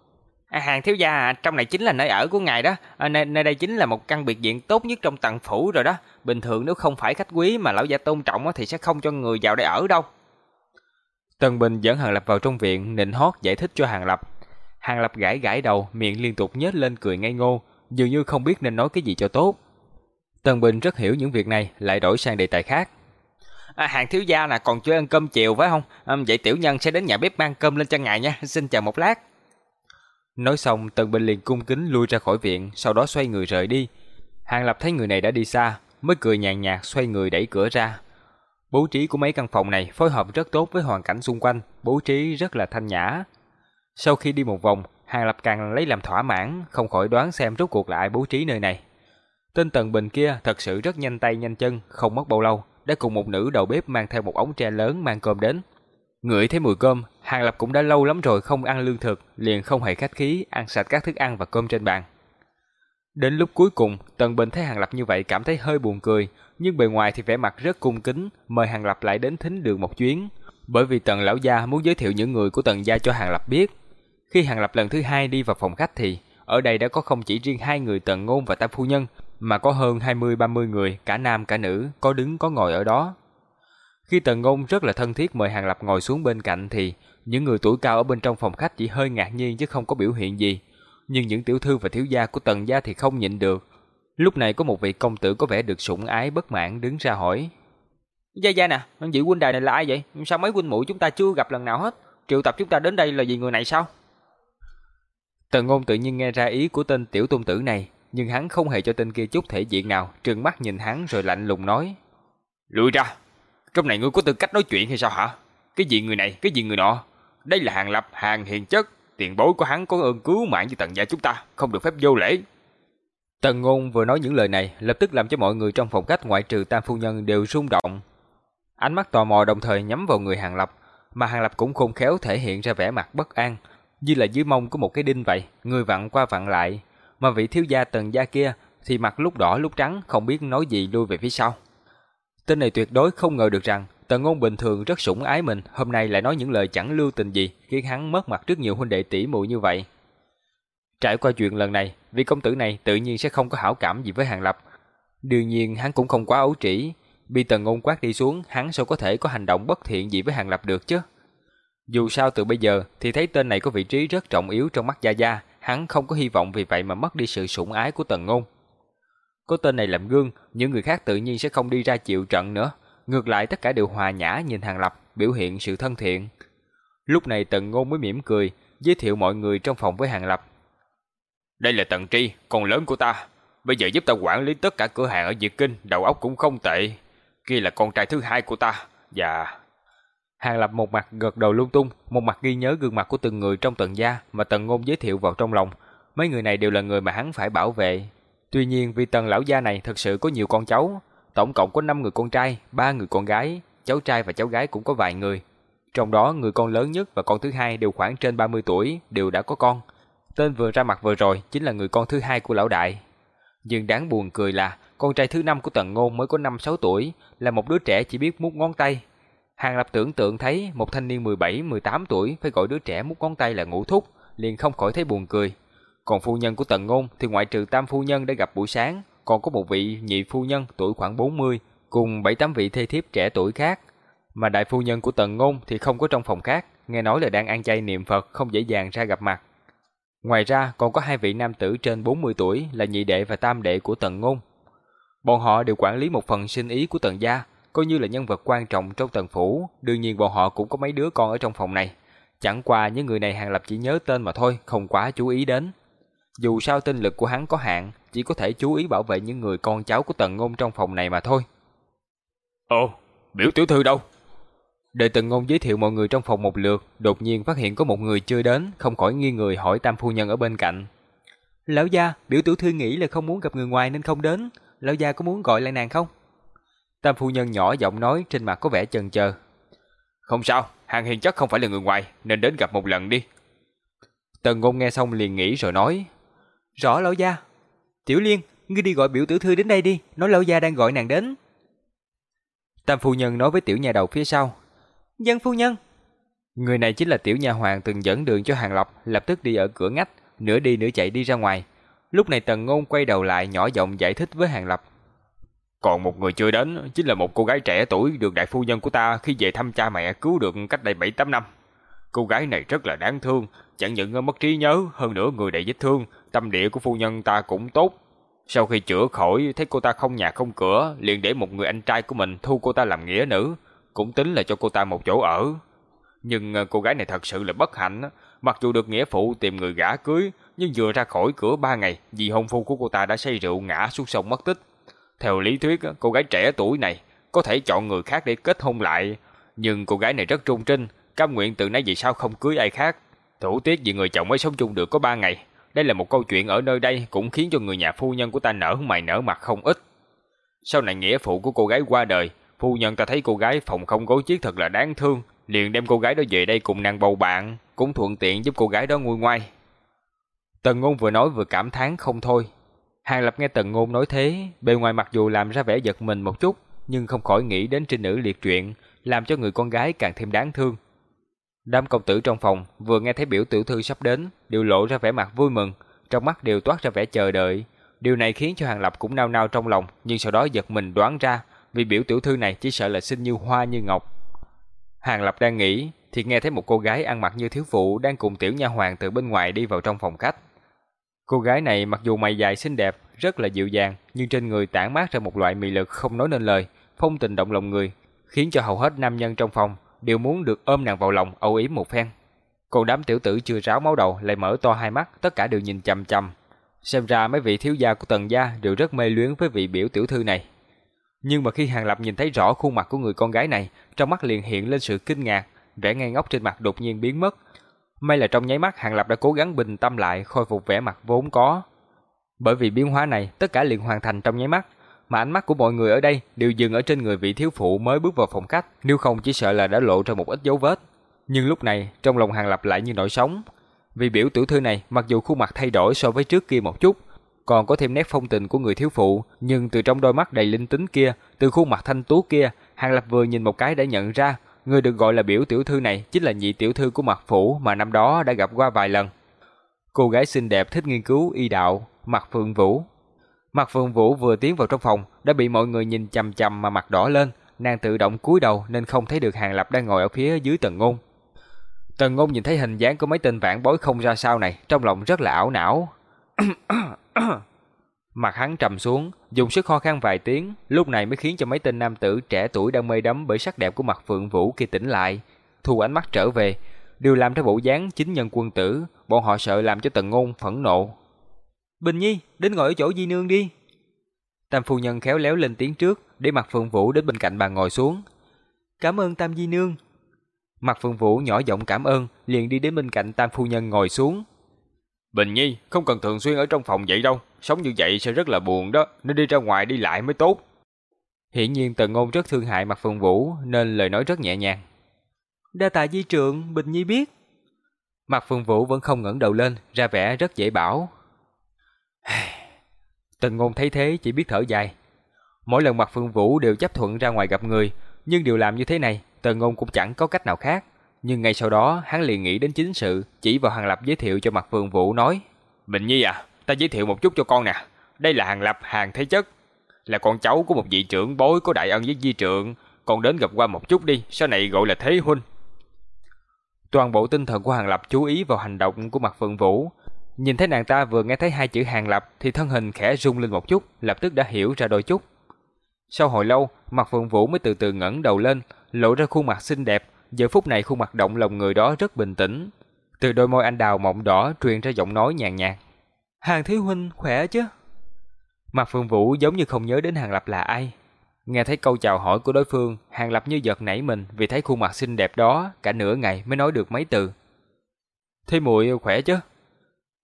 À, hàng thiếu gia, trong này chính là nơi ở của ngài đó. À, nơi, nơi đây chính là một căn biệt viện tốt nhất trong tầng phủ rồi đó. Bình thường nếu không phải khách quý mà lão gia tôn trọng thì sẽ không cho người vào đây ở đâu. Tần Bình dẫn Hàng Lập vào trong viện, nịnh hót giải thích cho Hàng Lập. Hàng Lập gãi gãi đầu, miệng liên tục nhếch lên cười ngây ngô, dường như không biết nên nói cái gì cho tốt. Tần Bình rất hiểu những việc này, lại đổi sang đề tài khác. À, hàng thiếu gia là còn chưa ăn cơm chiều phải không? À, vậy tiểu nhân sẽ đến nhà bếp mang cơm lên cho ngài nha, xin chờ một lát. Nói xong, Tần Bình liền cung kính lui ra khỏi viện, sau đó xoay người rời đi. Hàng Lập thấy người này đã đi xa, mới cười nhàn nhạt xoay người đẩy cửa ra. Bố trí của mấy căn phòng này phối hợp rất tốt với hoàn cảnh xung quanh, bố trí rất là thanh nhã. Sau khi đi một vòng, Hàng Lập càng lấy làm thỏa mãn, không khỏi đoán xem rốt cuộc là ai bố trí nơi này. Tên Tần Bình kia thật sự rất nhanh tay nhanh chân, không mất bao lâu, đã cùng một nữ đầu bếp mang theo một ống tre lớn mang cơm đến. Ngửi thấy mùi cơm, Hàng Lập cũng đã lâu lắm rồi không ăn lương thực, liền không hề khách khí ăn sạch các thức ăn và cơm trên bàn. Đến lúc cuối cùng, Tần Bình thấy Hàng Lập như vậy cảm thấy hơi buồn cười, nhưng bề ngoài thì vẻ mặt rất cung kính, mời Hàng Lập lại đến thính đường một chuyến. Bởi vì Tần lão gia muốn giới thiệu những người của Tần gia cho Hàng Lập biết. Khi Hàng Lập lần thứ hai đi vào phòng khách thì ở đây đã có không chỉ riêng hai người Tần Ngôn và Tam phu nhân, mà có hơn 20-30 người, cả nam cả nữ, có đứng có ngồi ở đó. Khi Tần Ngôn rất là thân thiết mời Hàng Lập ngồi xuống bên cạnh thì những người tuổi cao ở bên trong phòng khách chỉ hơi ngạc nhiên chứ không có biểu hiện gì. Nhưng những tiểu thư và thiếu gia của Tần gia thì không nhịn được. Lúc này có một vị công tử có vẻ được sủng ái bất mãn đứng ra hỏi. Gia Gia nè, vị huynh đài này là ai vậy? Sao mấy huynh muội chúng ta chưa gặp lần nào hết? Triệu tập chúng ta đến đây là vì người này sao? Tần Ngôn tự nhiên nghe ra ý của tên tiểu tôn tử này, nhưng hắn không hề cho tên kia chút thể diện nào, trừng mắt nhìn hắn rồi lạnh lùng nói: "Lùi ra, trong này ngươi có tư cách nói chuyện hay sao hả? Cái gì người này, cái gì người nọ? Đây là hàng lập, hàng hiền chất, tiền bối của hắn có ơn cứu mạng với tần gia chúng ta, không được phép vô lễ." Tần Ngôn vừa nói những lời này, lập tức làm cho mọi người trong phòng khách ngoại trừ Tam phu nhân đều rung động. Ánh mắt tò mò đồng thời nhắm vào người Hàng Lập, mà Hàng Lập cũng khôn khéo thể hiện ra vẻ mặt bất an, như là dưới mông có một cái đinh vậy, người vặn qua vặn lại, mà vị thiếu gia Tần gia kia thì mặt lúc đỏ lúc trắng, không biết nói gì lui về phía sau. Tên này tuyệt đối không ngờ được rằng Tần Ngôn bình thường rất sủng ái mình, hôm nay lại nói những lời chẳng lưu tình gì, khiến hắn mất mặt trước nhiều huynh đệ tỷ muội như vậy. Trải qua chuyện lần này, vị công tử này tự nhiên sẽ không có hảo cảm gì với Hàng Lập. Đương nhiên hắn cũng không quá ấu trĩ, bị Tần Ngôn quát đi xuống, hắn sao có thể có hành động bất thiện gì với Hàng Lập được chứ? Dù sao từ bây giờ thì thấy tên này có vị trí rất trọng yếu trong mắt Gia Gia, hắn không có hy vọng vì vậy mà mất đi sự sủng ái của Tần Ngôn. Có tên này làm gương, những người khác tự nhiên sẽ không đi ra chịu trận nữa. Ngược lại tất cả đều hòa nhã nhìn Hàng Lập, biểu hiện sự thân thiện. Lúc này Tần Ngôn mới mỉm cười, giới thiệu mọi người trong phòng với Hàng Lập. Đây là Tần Tri, con lớn của ta. Bây giờ giúp ta quản lý tất cả cửa hàng ở Diệt Kinh, đầu óc cũng không tệ. Kia là con trai thứ hai của ta. Và Hàng Lập một mặt gật đầu lung tung, một mặt ghi nhớ gương mặt của từng người trong tần gia mà Tần Ngôn giới thiệu vào trong lòng. Mấy người này đều là người mà hắn phải bảo vệ. Tuy nhiên vì Tần lão gia này thật sự có nhiều con cháu, tổng cộng có 5 người con trai, 3 người con gái, cháu trai và cháu gái cũng có vài người. Trong đó người con lớn nhất và con thứ hai đều khoảng trên 30 tuổi, đều đã có con. Tên vừa ra mặt vừa rồi chính là người con thứ hai của lão đại. Nhưng đáng buồn cười là con trai thứ năm của Tần Ngôn mới có 5-6 tuổi, là một đứa trẻ chỉ biết mút ngón tay, Hàng Lập tưởng tượng thấy một thanh niên 17-18 tuổi phải gọi đứa trẻ mút ngón tay là ngũ thúc, liền không khỏi thấy buồn cười. Còn phu nhân của Tần Ngôn thì ngoại trừ tam phu nhân đã gặp buổi sáng, còn có một vị nhị phu nhân tuổi khoảng 40, cùng bảy tám vị thê thiếp trẻ tuổi khác. Mà đại phu nhân của Tần Ngôn thì không có trong phòng khác, nghe nói là đang ăn chay niệm Phật không dễ dàng ra gặp mặt. Ngoài ra còn có hai vị nam tử trên 40 tuổi là nhị đệ và tam đệ của Tần Ngôn. Bọn họ đều quản lý một phần sinh ý của Tần gia, coi như là nhân vật quan trọng trong Tần phủ, đương nhiên bọn họ cũng có mấy đứa con ở trong phòng này. Chẳng qua những người này Hàng Lập chỉ nhớ tên mà thôi, không quá chú ý đến. Dù sao tinh lực của hắn có hạn, chỉ có thể chú ý bảo vệ những người con cháu của Tần Ngôn trong phòng này mà thôi. Ồ, biểu tiểu thư đâu? Đợi Tần Ngôn giới thiệu mọi người trong phòng một lượt, đột nhiên phát hiện có một người chưa đến, không khỏi nghi người hỏi Tam phu nhân ở bên cạnh. Lão gia, biểu tiểu thư nghĩ là không muốn gặp người ngoài nên không đến, lão gia có muốn gọi lại nàng không? Tam phu nhân nhỏ giọng nói trên mặt có vẻ chần chờ. Không sao, Hàng Hiền chắc không phải là người ngoài, nên đến gặp một lần đi. Tần Ngôn nghe xong liền nghĩ rồi nói. Rõ lão gia. Tiểu Liên, ngươi đi gọi biểu tiểu thư đến đây đi, nói lão gia đang gọi nàng đến. Tam phu nhân nói với tiểu nhà đầu phía sau. Dân phu nhân. Người này chính là tiểu nhà hoàng từng dẫn đường cho Hàng Lập, lập tức đi ở cửa ngách, nửa đi nửa chạy đi ra ngoài. Lúc này Tần Ngôn quay đầu lại nhỏ giọng giải thích với Hàng Lập. Còn một người chưa đến, chính là một cô gái trẻ tuổi được đại phu nhân của ta khi về thăm cha mẹ cứu được cách đây 7-8 năm. Cô gái này rất là đáng thương, chẳng những ờ, mất trí nhớ, hơn nữa người đầy vết thương, tâm địa của phu nhân ta cũng tốt. Sau khi chữa khỏi, thấy cô ta không nhà không cửa, liền để một người anh trai của mình thu cô ta làm nghĩa nữ, cũng tính là cho cô ta một chỗ ở. Nhưng ờ, cô gái này thật sự là bất hạnh, mặc dù được nghĩa phụ tìm người gả cưới, nhưng vừa ra khỏi cửa ba ngày, vì hôn phu của cô ta đã say rượu ngã xuống sông mất tích. Theo lý thuyết, cô gái trẻ tuổi này có thể chọn người khác để kết hôn lại, nhưng cô gái này rất trung trinh, cam nguyện từ nay về sau không cưới ai khác. Thủ tiết vì người chồng mới sống chung được có ba ngày. Đây là một câu chuyện ở nơi đây cũng khiến cho người nhà phu nhân của ta nở mày nở mặt không ít. Sau này nghĩa phụ của cô gái qua đời, phu nhân ta thấy cô gái phòng không gối chiếc thật là đáng thương, liền đem cô gái đó về đây cùng nàng bầu bạn, cũng thuận tiện giúp cô gái đó nguôi ngoai. Tần Ngôn vừa nói vừa cảm thán không thôi. Hàng Lập nghe Tần Ngôn nói thế, bề ngoài mặc dù làm ra vẻ giật mình một chút, nhưng không khỏi nghĩ đến trinh nữ liệt truyện, làm cho người con gái càng thêm đáng thương. Đám công tử trong phòng vừa nghe thấy biểu tiểu thư sắp đến, đều lộ ra vẻ mặt vui mừng, trong mắt đều toát ra vẻ chờ đợi. Điều này khiến cho Hàng Lập cũng nao nao trong lòng, nhưng sau đó giật mình đoán ra, vì biểu tiểu thư này chỉ sợ là xinh như hoa như ngọc. Hàng Lập đang nghĩ, thì nghe thấy một cô gái ăn mặc như thiếu phụ đang cùng tiểu nha hoàng từ bên ngoài đi vào trong phòng khách. Cô gái này mặc dù mày dài xinh đẹp, rất là dịu dàng, nhưng trên người tản mát ra một loại mị lực không nói nên lời, phong tình động lòng người, khiến cho hầu hết nam nhân trong phòng đều muốn được ôm nàng vào lòng âu yếm một phen. Còn đám tiểu tử chưa ráo máu đầu lại mở to hai mắt, tất cả đều nhìn chằm chằm. Xem ra mấy vị thiếu gia của tần gia đều rất mê luyến với vị biểu tiểu thư này. Nhưng mà khi Hàng Lập nhìn thấy rõ khuôn mặt của người con gái này, trong mắt liền hiện lên sự kinh ngạc, vẻ ngây ngốc trên mặt đột nhiên biến mất. May là trong nháy mắt Hàng Lập đã cố gắng bình tâm lại, khôi phục vẻ mặt vốn có. Bởi vì biến hóa này, tất cả liền hoàn thành trong nháy mắt, mà ánh mắt của mọi người ở đây đều dừng ở trên người vị thiếu phụ mới bước vào phòng khách, nếu không chỉ sợ là đã lộ ra một ít dấu vết. Nhưng lúc này, trong lòng Hàng Lập lại như nổi sóng. Vì biểu tiểu thư này, mặc dù khuôn mặt thay đổi so với trước kia một chút, còn có thêm nét phong tình của người thiếu phụ, nhưng từ trong đôi mắt đầy linh tính kia, từ khuôn mặt thanh tú kia, Hàng Lập vừa nhìn một cái đã nhận ra, người được gọi là biểu tiểu thư này chính là nhị tiểu thư của mặt phủ mà năm đó đã gặp qua vài lần. Cô gái xinh đẹp thích nghiên cứu y đạo, mặt Phượng Vũ. Mặt Phượng Vũ vừa tiến vào trong phòng đã bị mọi người nhìn chằm chằm mà mặt đỏ lên, nàng tự động cúi đầu nên không thấy được Hàng Lập đang ngồi ở phía dưới tầng ngôn. Tần ngôn nhìn thấy hình dáng của mấy tên vãn bối không ra sao này, trong lòng rất là ảo não. Mặt hắn trầm xuống, dùng sức ho khan vài tiếng, lúc này mới khiến cho mấy tên nam tử trẻ tuổi đang mê đắm bởi sắc đẹp của mặt Phượng Vũ kia tỉnh lại, thu ánh mắt trở về, đều làm cho bộ dáng chính nhân quân tử, bọn họ sợ làm cho Tần Ngôn phẫn nộ. Bình Nhi, đến ngồi ở chỗ Di Nương đi. Tam phu nhân khéo léo lên tiếng trước, để mặt Phượng Vũ đến bên cạnh bà ngồi xuống. Cảm ơn Tam Di Nương. Mặt Phượng Vũ nhỏ giọng cảm ơn, liền đi đến bên cạnh Tam phu nhân ngồi xuống. Bình Nhi, không cần thường xuyên ở trong phòng vậy đâu, sống như vậy sẽ rất là buồn đó, nên đi ra ngoài đi lại mới tốt. Hiển nhiên Tần Ngôn rất thương hại mặt Phượng Vũ, nên lời nói rất nhẹ nhàng. Đa tạ di trượng, Bình Nhi biết. Mặt Phượng Vũ vẫn không ngẩng đầu lên, ra vẻ rất dễ bảo. Tần Ngôn thấy thế chỉ biết thở dài. Mỗi lần mặt Phương Vũ đều chấp thuận ra ngoài gặp người, nhưng điều làm như thế này, Tần Ngôn cũng chẳng có cách nào khác. Nhưng ngay sau đó, hắn liền nghĩ đến chính sự, chỉ vào Hàng Lập giới thiệu cho mặt Phương Vũ nói: "Bình Nhi à, ta giới thiệu một chút cho con nè. đây là Hàng Lập Hàng Thế Chất, là con cháu của một vị trưởng bối có đại ân với di trượng, còn đến gặp qua một chút đi, sau này gọi là Thế Huynh. Toàn bộ tinh thần của Hàng Lập chú ý vào hành động của mặt Phượng Vũ. Nhìn thấy nàng ta vừa nghe thấy hai chữ Hàng Lập thì thân hình khẽ rung lên một chút, lập tức đã hiểu ra đôi chút. Sau hồi lâu, mặt Phượng Vũ mới từ từ ngẩng đầu lên, lộ ra khuôn mặt xinh đẹp, giờ phút này khuôn mặt động lòng người đó rất bình tĩnh. Từ đôi môi anh đào mọng đỏ truyền ra giọng nói nhàn nhạt. Hàng Thế Huynh khỏe chứ? Mặt Phượng Vũ giống như không nhớ đến Hàng Lập là ai. Nghe thấy câu chào hỏi của đối phương, Hàng Lập như giật nảy mình vì thấy khuôn mặt xinh đẹp đó, cả nửa ngày mới nói được mấy từ. Thế muội khỏe chứ?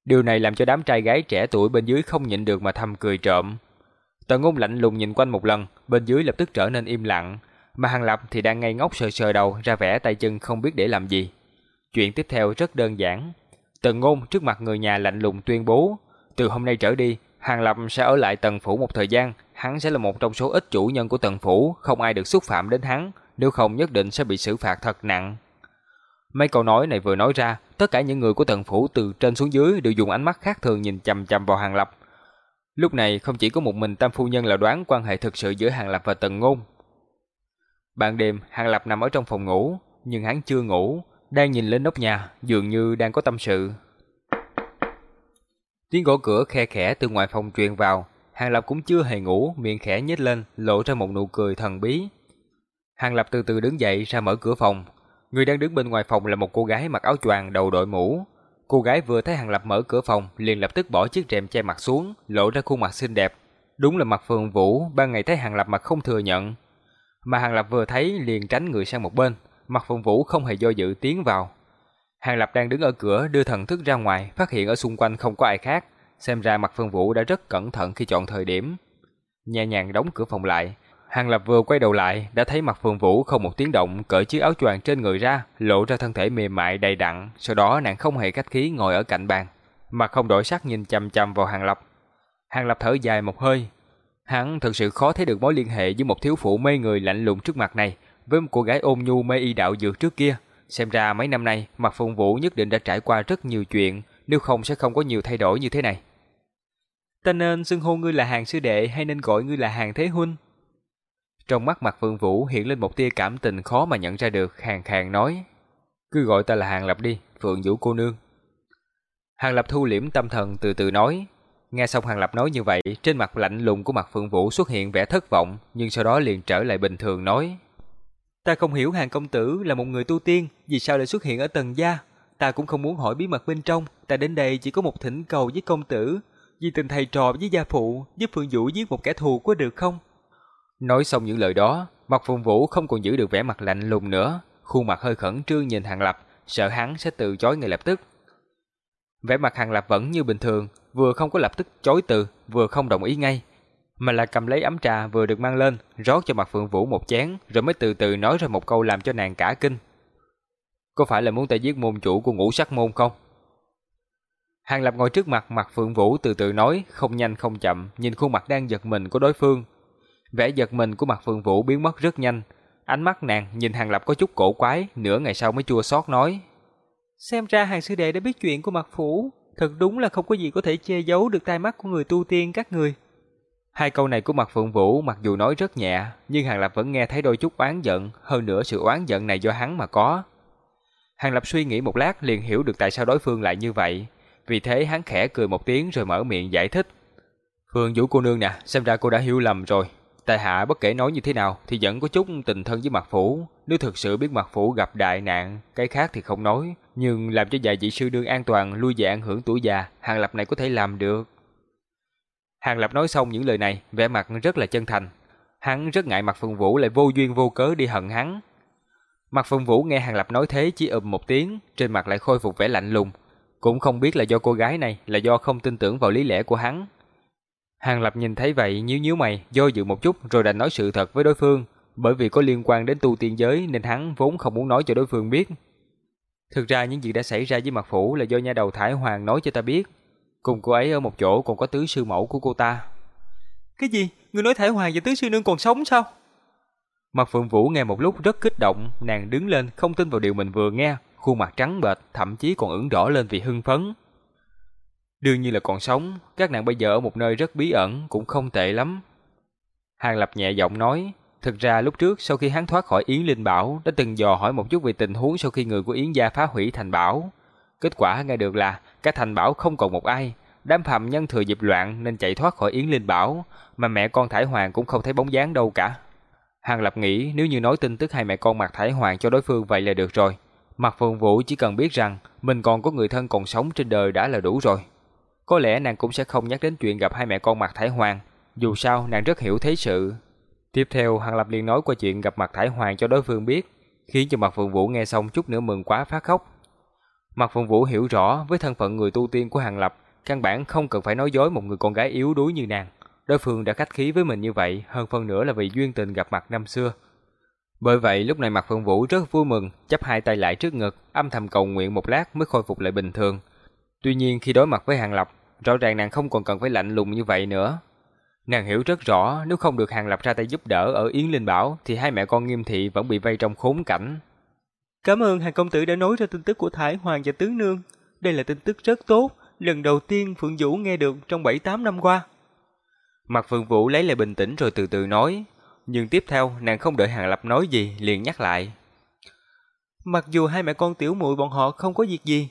Điều này làm cho đám trai gái trẻ tuổi bên dưới không nhịn được mà thầm cười trộm. Tần ngôn lạnh lùng nhìn quanh một lần, bên dưới lập tức trở nên im lặng, mà Hàng Lập thì đang ngây ngốc sờ sờ đầu ra vẻ tay chân không biết để làm gì. Chuyện tiếp theo rất đơn giản. Tần ngôn trước mặt người nhà lạnh lùng tuyên bố, từ hôm nay trở đi, Hàng Lập sẽ ở lại Tần Phủ một thời gian, hắn sẽ là một trong số ít chủ nhân của Tần Phủ, không ai được xúc phạm đến hắn, nếu không nhất định sẽ bị xử phạt thật nặng. Mấy câu nói này vừa nói ra, tất cả những người của Tần Phủ từ trên xuống dưới đều dùng ánh mắt khác thường nhìn chằm chằm vào Hàng Lập. Lúc này không chỉ có một mình Tam Phu Nhân là đoán quan hệ thực sự giữa Hàng Lập và Tần Ngôn. Ban đêm, Hàng Lập nằm ở trong phòng ngủ, nhưng hắn chưa ngủ, đang nhìn lên nóc nhà, dường như đang có tâm sự. Tiếng gõ cửa khe khẽ từ ngoài phòng truyền vào, Hàng Lập cũng chưa hề ngủ, miệng khẽ nhếch lên, lộ ra một nụ cười thần bí. Hàng Lập từ từ đứng dậy ra mở cửa phòng. Người đang đứng bên ngoài phòng là một cô gái mặc áo choàng đầu đội mũ. Cô gái vừa thấy Hàng Lập mở cửa phòng, liền lập tức bỏ chiếc rèm che mặt xuống, lộ ra khuôn mặt xinh đẹp. Đúng là mặt Phương Vũ, ban ngày thấy Hàng Lập mặt không thừa nhận. Mà Hàng Lập vừa thấy liền tránh người sang một bên, mặt Phương Vũ không hề do dự tiến vào. Hàng Lập đang đứng ở cửa đưa thần thức ra ngoài, phát hiện ở xung quanh không có ai khác, xem ra mặt Phương Vũ đã rất cẩn thận khi chọn thời điểm. Nhẹ nhàng đóng cửa phòng lại, Hàng Lập vừa quay đầu lại đã thấy mặt Phương Vũ không một tiếng động cởi chiếc áo choàng trên người ra, lộ ra thân thể mềm mại đầy đặn, sau đó nàng không hề khách khí ngồi ở cạnh bàn, mà không đổi sắc nhìn chăm chăm vào Hàng Lập. Hàng Lập thở dài một hơi, hắn thật sự khó thấy được mối liên hệ giữa một thiếu phụ mê người lạnh lùng trước mặt này với một cô gái ôn nhu mê y đạo dược trước kia. Xem ra mấy năm nay, mặt Phương Vũ nhất định đã trải qua rất nhiều chuyện, nếu không sẽ không có nhiều thay đổi như thế này. Ta nên xưng hô ngươi là hàng sư đệ hay nên gọi ngươi là hàng thế huynh? Trong mắt mặt Phương Vũ hiện lên một tia cảm tình khó mà nhận ra được, hàng khàn nói. Cứ gọi ta là hàng lập đi, Phượng Vũ cô nương. Hàng lập thu liễm tâm thần từ từ nói. Nghe xong hàng lập nói như vậy, trên mặt lạnh lùng của mặt Phượng Vũ xuất hiện vẻ thất vọng, nhưng sau đó liền trở lại bình thường nói. Ta không hiểu hàng công tử là một người tu tiên, vì sao lại xuất hiện ở tầng gia. Ta cũng không muốn hỏi bí mật bên trong, ta đến đây chỉ có một thỉnh cầu với công tử, vì tình thầy trò với gia phụ, giúp Phượng Vũ giết một kẻ thù có được không? Nói xong những lời đó, mặt phùng Vũ không còn giữ được vẻ mặt lạnh lùng nữa, khuôn mặt hơi khẩn trương nhìn Hàng Lập, sợ hắn sẽ từ chối ngay lập tức. Vẻ mặt Hàng Lập vẫn như bình thường, vừa không có lập tức chối từ, vừa không đồng ý ngay, mà là cầm lấy ấm trà vừa được mang lên, rót cho mặt Phượng Vũ một chén, rồi mới từ từ nói ra một câu làm cho nàng cả kinh. Có phải là muốn ta giết môn chủ của ngũ sắc môn không? Hàng Lập ngồi trước mặt mặt Phượng Vũ từ từ nói, không nhanh không chậm, nhìn khuôn mặt đang giật mình của đối phương. Vẻ giật mình của mặt Phượng Vũ biến mất rất nhanh. Ánh mắt nàng nhìn Hàng Lập có chút cổ quái, nửa ngày sau mới chua xót nói. Xem ra hàng sư đệ đã biết chuyện của mặt phủ, thật đúng là không có gì có thể che giấu được tai mắt của người tu tiên các người. Hai câu này của mặt Phượng Vũ mặc dù nói rất nhẹ, nhưng Hàng Lập vẫn nghe thấy đôi chút oán giận, hơn nữa sự oán giận này do hắn mà có. Hàng Lập suy nghĩ một lát liền hiểu được tại sao đối phương lại như vậy, vì thế hắn khẽ cười một tiếng rồi mở miệng giải thích. Phương Vũ cô nương nè, xem ra cô đã hiểu lầm rồi. Tại hạ bất kể nói như thế nào thì vẫn có chút tình thân với mặt phủ. Nếu thực sự biết mặt phủ gặp đại nạn, cái khác thì không nói. Nhưng làm cho vài vị sư đương an toàn lui về an hưởng tuổi già, Hàng Lập này có thể làm được. Hàng Lập nói xong những lời này, vẻ mặt rất là chân thành. Hắn rất ngại mặt phượng Vũ lại vô duyên vô cớ đi hận hắn. Mặt phượng Vũ nghe Hàng Lập nói thế chỉ ầm một tiếng, trên mặt lại khôi phục vẻ lạnh lùng. Cũng không biết là do cô gái này, là do không tin tưởng vào lý lẽ của hắn. Hàng Lập nhìn thấy vậy nhíu nhíu mày, do dự một chút rồi đành nói sự thật với đối phương. Bởi vì có liên quan đến tu tiên giới nên hắn vốn không muốn nói cho đối phương biết. Thực ra những gì đã xảy ra với mặt phủ là do nha đầu Thải Hoàng nói cho ta biết. Cùng cô ấy ở một chỗ còn có tứ sư mẫu của cô ta. Cái gì? Người nói Thải Hoàng và tứ sư nương còn sống sao? Mặt Phượng Vũ nghe một lúc rất kích động, nàng đứng lên không tin vào điều mình vừa nghe, khuôn mặt trắng bệch, thậm chí còn ửng đỏ lên vì hưng phấn. Đương nhiên là còn sống, các nàng bây giờ ở một nơi rất bí ẩn cũng không tệ lắm. Hàng Lập nhẹ giọng nói, thực ra lúc trước sau khi hắn thoát khỏi Yến Linh Bảo đã từng dò hỏi một chút về tình huống sau khi người của Yến gia phá hủy thành bảo. Kết quả nghe được là các thành bảo không còn một ai, đám phạm nhân thừa dịp loạn nên chạy thoát khỏi Yến Linh Bảo, mà mẹ con Thải Hoàng cũng không thấy bóng dáng đâu cả. Hàng Lập nghĩ nếu như nói tin tức hai mẹ con Mạc Thải Hoàng cho đối phương vậy là được rồi. Mạc Phượng Vũ chỉ cần biết rằng mình còn có người thân còn sống trên đời đã là đủ rồi. Có lẽ nàng cũng sẽ không nhắc đến chuyện gặp hai mẹ con Mạc thái Hoàng, dù sao nàng rất hiểu thế sự. Tiếp theo Hàng Lập liền nói qua chuyện gặp Mạc thái Hoàng cho đối phương biết, khiến cho Mạc Phượng Vũ nghe xong chút nữa mừng quá phát khóc. Mạc Phượng Vũ hiểu rõ với thân phận người tu tiên của Hàng Lập, căn bản không cần phải nói dối một người con gái yếu đuối như nàng. Đối phương đã khách khí với mình như vậy, hơn phần nữa là vì duyên tình gặp mặt năm xưa. Bởi vậy lúc này Mạc Phượng Vũ rất vui mừng, chắp hai tay lại trước ngực, âm thầm cầu nguyện một lát mới khôi phục lại bình thường. Tuy nhiên khi đối mặt với Hàng Lập, rõ ràng nàng không còn cần phải lạnh lùng như vậy nữa. Nàng hiểu rất rõ nếu không được Hàng Lập ra tay giúp đỡ ở Yến Linh Bảo thì hai mẹ con nghiêm thị vẫn bị vây trong khốn cảnh. Cảm ơn Hàng Công Tử đã nói ra tin tức của Thái Hoàng và Tướng Nương. Đây là tin tức rất tốt, lần đầu tiên Phượng Vũ nghe được trong 7-8 năm qua. Mặt Phượng Vũ lấy lại bình tĩnh rồi từ từ nói, nhưng tiếp theo nàng không đợi Hàng Lập nói gì liền nhắc lại. Mặc dù hai mẹ con tiểu muội bọn họ không có việc gì,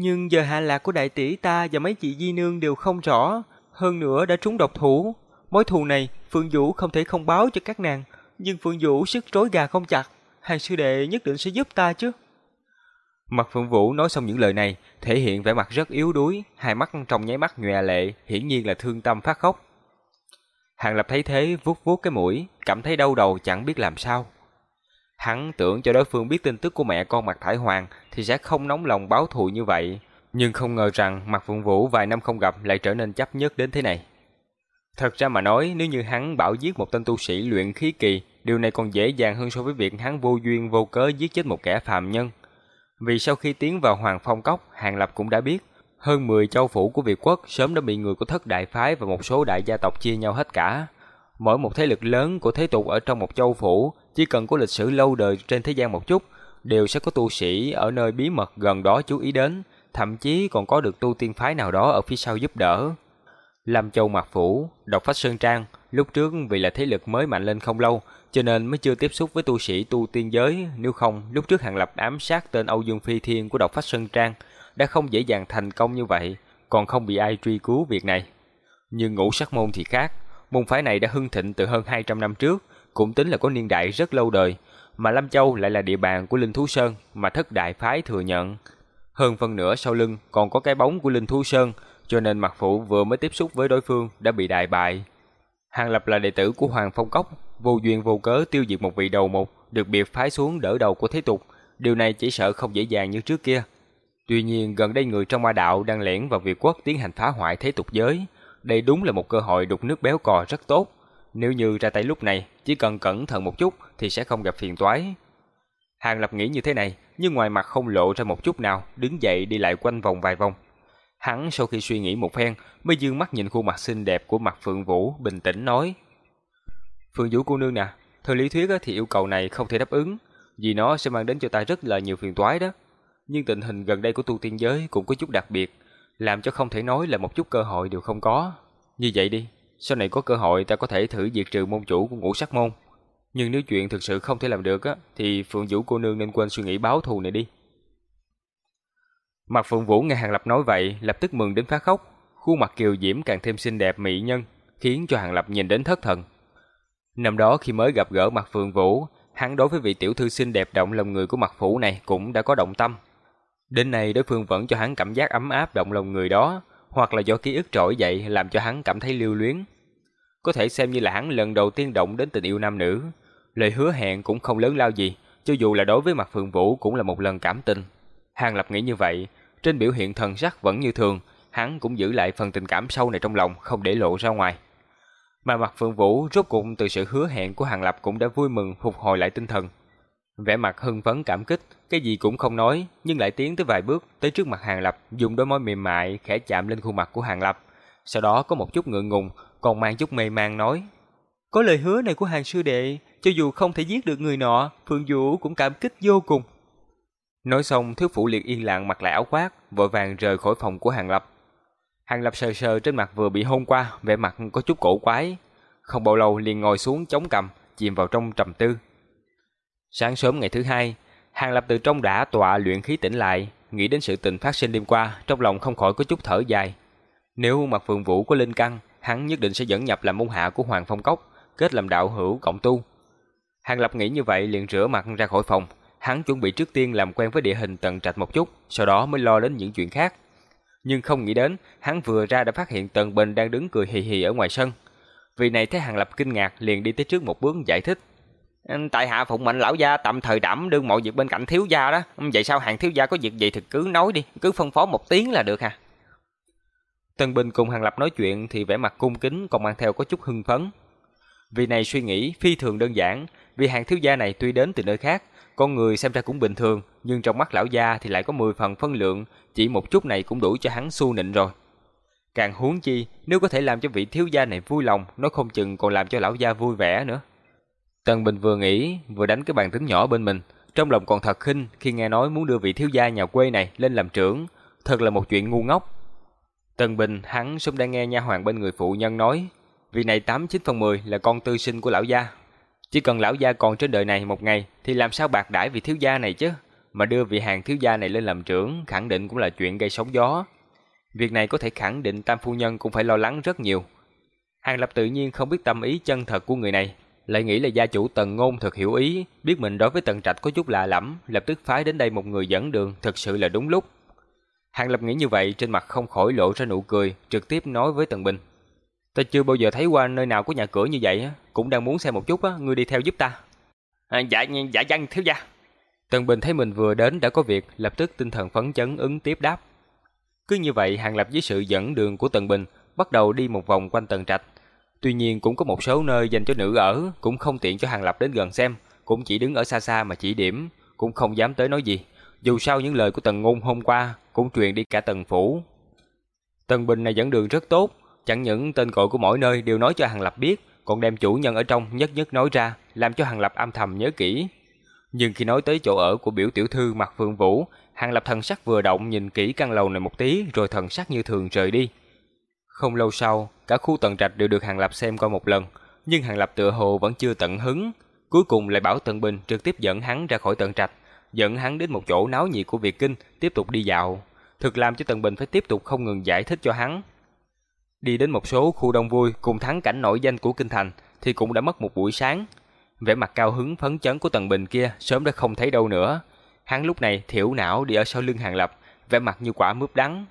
nhưng giờ hạ lạc của đại tỷ ta và mấy chị di nương đều không rõ, hơn nữa đã trúng độc thủ. Mối thù này Phượng Vũ không thể không báo cho các nàng, nhưng Phượng Vũ sức trối gà không chặt, hàng sư đệ nhất định sẽ giúp ta chứ. Mặt Phượng Vũ nói xong những lời này, thể hiện vẻ mặt rất yếu đuối, hai mắt trong nháy mắt nhòe lệ, hiển nhiên là thương tâm phát khóc. Hàng Lập thấy thế vuốt vuốt cái mũi, cảm thấy đau đầu chẳng biết làm sao. Hắn tưởng cho đối phương biết tin tức của mẹ con Mạc Thải Hoàng thì sẽ không nóng lòng báo thù như vậy, nhưng không ngờ rằng Mạc Phượng Vũ vài năm không gặp lại trở nên chấp nhất đến thế này. Thật ra mà nói, nếu như hắn bảo giết một tên tu sĩ luyện khí kỳ, điều này còn dễ dàng hơn so với việc hắn vô duyên vô cớ giết chết một kẻ phàm nhân. Vì sau khi tiến vào Hoàng Phong Cốc, Hàng Lập cũng đã biết, hơn 10 châu phủ của Việt quốc sớm đã bị người của thất đại phái và một số đại gia tộc chia nhau hết cả. Mỗi một thế lực lớn của thế tục ở trong một châu phủ, chỉ cần có lịch sử lâu đời trên thế gian một chút, đều sẽ có tu sĩ ở nơi bí mật gần đó chú ý đến, thậm chí còn có được tu tiên phái nào đó ở phía sau giúp đỡ. Lâm Châu Mạc Phủ, Độc Phách Sơn Trang, lúc trước vì là thế lực mới mạnh lên không lâu, cho nên mới chưa tiếp xúc với tu sĩ tu tiên giới, nếu không, lúc trước Hàng Lập ám sát tên Âu Dương Phi Thiên của Độc Phách Sơn Trang, đã không dễ dàng thành công như vậy, còn không bị ai truy cứu việc này. Nhưng ngũ sắc môn thì khác, môn phái này đã hưng thịnh từ hơn 200 năm trước, cũng tính là có niên đại rất lâu đời, mà Lâm Châu lại là địa bàn của Linh Thú Sơn mà thất đại phái thừa nhận. Hơn phần nữa sau lưng còn có cái bóng của Linh Thú Sơn, cho nên mặt Phụ vừa mới tiếp xúc với đối phương đã bị đại bại. Hàng Lập là đệ tử của Hoàng Phong Cốc, vô duyên vô cớ tiêu diệt một vị đầu mục, được biệt phái xuống đỡ đầu của thế tục, điều này chỉ sợ không dễ dàng như trước kia. Tuy nhiên gần đây người trong ma đạo đang lẻn vào Việt quốc tiến hành phá hoại thế tục giới, đây đúng là một cơ hội đục nước béo cò rất tốt. Nếu như ra tay lúc này, chỉ cần cẩn thận một chút thì sẽ không gặp phiền toái. Hàng Lập nghĩ như thế này, nhưng ngoài mặt không lộ ra một chút nào, đứng dậy đi lại quanh vòng vài vòng. Hắn sau khi suy nghĩ một phen, mới dương mắt nhìn khuôn mặt xinh đẹp của mặt Phượng Vũ, bình tĩnh nói. Phượng Vũ cô nương nè, theo lý thuyết thì yêu cầu này không thể đáp ứng, vì nó sẽ mang đến cho ta rất là nhiều phiền toái đó. Nhưng tình hình gần đây của tu tiên giới cũng có chút đặc biệt, làm cho không thể nói là một chút cơ hội đều không có. Như vậy đi, sau này có cơ hội ta có thể thử diệt trừ môn chủ của ngũ sắc môn. Nhưng nếu chuyện thực sự không thể làm được á, thì Phượng Vũ cô nương nên quên suy nghĩ báo thù này đi. Mặt Phượng Vũ nghe Hàng Lập nói vậy, lập tức mừng đến phá khóc. Khuôn mặt kiều diễm càng thêm xinh đẹp mỹ nhân, khiến cho Hàng Lập nhìn đến thất thần. Năm đó khi mới gặp gỡ mặt Phượng Vũ, hắn đối với vị tiểu thư xinh đẹp động lòng người của mặt phủ này cũng đã có động tâm. Đến nay đối phương vẫn cho hắn cảm giác ấm áp động lòng người đó, hoặc là do ký ức trỗi dậy làm cho hắn cảm thấy lưu luyến. Có thể xem như là hắn lần đầu tiên động đến tình yêu nam nữ. Lời hứa hẹn cũng không lớn lao gì, cho dù là đối với mặt Phượng Vũ cũng là một lần cảm tình. Hàng Lập nghĩ như vậy, trên biểu hiện thần sắc vẫn như thường, hắn cũng giữ lại phần tình cảm sâu này trong lòng, không để lộ ra ngoài. Mà mặt Phượng Vũ rốt cuộc từ sự hứa hẹn của Hàng Lập cũng đã vui mừng phục hồi lại tinh thần. Vẻ mặt hưng phấn cảm kích, cái gì cũng không nói, nhưng lại tiến tới vài bước tới trước mặt Hàng Lập, dùng đôi môi mềm mại khẽ chạm lên khuôn mặt của Hàng Lập. Sau đó có một chút ngượng ngùng, còn mang chút mê mang nói: "Có lời hứa này của Hàng sư đệ, cho dù không thể giết được người nọ, Phượng Vũ cũng cảm kích vô cùng." Nói xong, thiếu phụ liền yên lặng mặc lại áo khoác, vội vàng rời khỏi phòng của Hàng Lập. Hàng Lập sờ sờ trên mặt vừa bị hôn qua, vẻ mặt có chút cổ quái. Không bao lâu liền ngồi xuống chống cằm, chìm vào trong trầm tư. Sáng sớm ngày thứ hai, Hàng Lập từ trong đã tọa luyện khí tỉnh lại, nghĩ đến sự tình phát sinh đêm qua, trong lòng không khỏi có chút thở dài. Nếu mặt Phượng Vũ có linh căn, hắn nhất định sẽ dẫn nhập làm môn hạ của Hoàng Phong Cốc, kết làm đạo hữu cộng tu. Hàng Lập nghĩ như vậy liền rửa mặt ra khỏi phòng, hắn chuẩn bị trước tiên làm quen với địa hình tầng trạch một chút, sau đó mới lo đến những chuyện khác. Nhưng không nghĩ đến, hắn vừa ra đã phát hiện Tần Bình đang đứng cười hì hì ở ngoài sân. Vì này thấy Hàng Lập kinh ngạc liền đi tới trước một bước giải thích. Tại hạ phụng mệnh lão gia tạm thời đảm đương mọi việc bên cạnh thiếu gia đó. Vậy sao hàng thiếu gia có việc gì thì cứ nói đi, cứ phân phó một tiếng là được hả Tần Bình cùng Hàng Lập nói chuyện thì vẻ mặt cung kính còn mang theo có chút hưng phấn. Vì này suy nghĩ phi thường đơn giản, vì hàng thiếu gia này tuy đến từ nơi khác, con người xem ra cũng bình thường, nhưng trong mắt lão gia thì lại có 10 phần phân lượng, chỉ một chút này cũng đủ cho hắn su nịnh rồi. Càng huống chi, nếu có thể làm cho vị thiếu gia này vui lòng, nó không chừng còn làm cho lão gia vui vẻ nữa. Tần Bình vừa nghĩ, vừa đánh cái bàn tính nhỏ bên mình, trong lòng còn thật khinh khi nghe nói muốn đưa vị thiếu gia nhà quê này lên làm trưởng, thật là một chuyện ngu ngốc. Tần Bình hắn sớm đang nghe nha hoàng bên người phụ nhân nói, vị này 89 phần 10 là con tư sinh của lão gia. Chỉ cần lão gia còn trên đời này một ngày thì làm sao bạc đãi vị thiếu gia này chứ, mà đưa vị hàng thiếu gia này lên làm trưởng khẳng định cũng là chuyện gây sóng gió. Việc này có thể khẳng định tam phu nhân cũng phải lo lắng rất nhiều. Hàng Lập tự nhiên không biết tâm ý chân thật của người này, lại nghĩ là gia chủ Tần Ngôn thật hiểu ý, biết mình đối với Tần Trạch có chút lạ lẫm, lập tức phái đến đây một người dẫn đường, thật sự là đúng lúc. Hàng Lập nghĩ như vậy, trên mặt không khỏi lộ ra nụ cười, trực tiếp nói với Tần Bình. Ta chưa bao giờ thấy qua nơi nào có nhà cửa như vậy, cũng đang muốn xem một chút, ngươi đi theo giúp ta. À, dạ, dạ dân thiếu gia. Tần Bình thấy mình vừa đến đã có việc, lập tức tinh thần phấn chấn ứng tiếp đáp. Cứ như vậy, Hàng Lập với sự dẫn đường của Tần Bình, bắt đầu đi một vòng quanh Tần Trạch. Tuy nhiên cũng có một số nơi dành cho nữ ở, cũng không tiện cho Hàng Lập đến gần xem, cũng chỉ đứng ở xa xa mà chỉ điểm, cũng không dám tới nói gì. Dù sao những lời của Tần Ngôn hôm qua cũng truyền đi cả Tần Phủ. Tần Bình này dẫn đường rất tốt, chẳng những tên gọi của mỗi nơi đều nói cho Hàng Lập biết, còn đem chủ nhân ở trong nhất nhất nói ra, làm cho Hàng Lập âm thầm nhớ kỹ. Nhưng khi nói tới chỗ ở của biểu tiểu thư Mạc Phương Vũ, Hàng Lập thần sắc vừa động nhìn kỹ căn lầu này một tí rồi thần sắc như thường rời đi. Không lâu sau, cả khu tận trạch đều được Hàng Lập xem qua một lần, nhưng Hàng Lập tựa hồ vẫn chưa tận hứng. Cuối cùng lại bảo Tần Bình trực tiếp dẫn hắn ra khỏi tận trạch, dẫn hắn đến một chỗ náo nhiệt của Việt Kinh, tiếp tục đi dạo. Thực làm cho Tần Bình phải tiếp tục không ngừng giải thích cho hắn. Đi đến một số khu đông vui cùng thắng cảnh nổi danh của Kinh Thành thì cũng đã mất một buổi sáng. Vẻ mặt cao hứng phấn chấn của Tần Bình kia sớm đã không thấy đâu nữa. Hắn lúc này thiểu não đi ở sau lưng Hàng Lập, vẻ mặt như quả mướp đắng.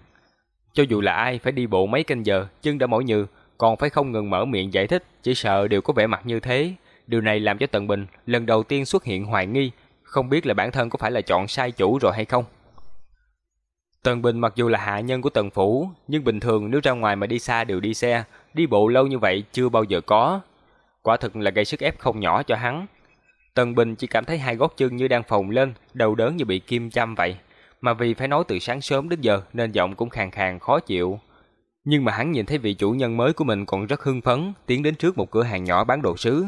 Cho dù là ai phải đi bộ mấy canh giờ, chân đã mỏi nhừ, còn phải không ngừng mở miệng giải thích, chỉ sợ đều có vẻ mặt như thế. Điều này làm cho Tần Bình lần đầu tiên xuất hiện hoài nghi, không biết là bản thân có phải là chọn sai chủ rồi hay không. Tần Bình mặc dù là hạ nhân của Tần Phủ, nhưng bình thường nếu ra ngoài mà đi xa đều đi xe, đi bộ lâu như vậy chưa bao giờ có. Quả thực là gây sức ép không nhỏ cho hắn. Tần Bình chỉ cảm thấy hai gót chân như đang phồng lên, đầu đớn như bị kim châm vậy. Mà vì phải nói từ sáng sớm đến giờ nên giọng cũng khàn khàn khó chịu. Nhưng mà hắn nhìn thấy vị chủ nhân mới của mình còn rất hưng phấn, tiến đến trước một cửa hàng nhỏ bán đồ sứ.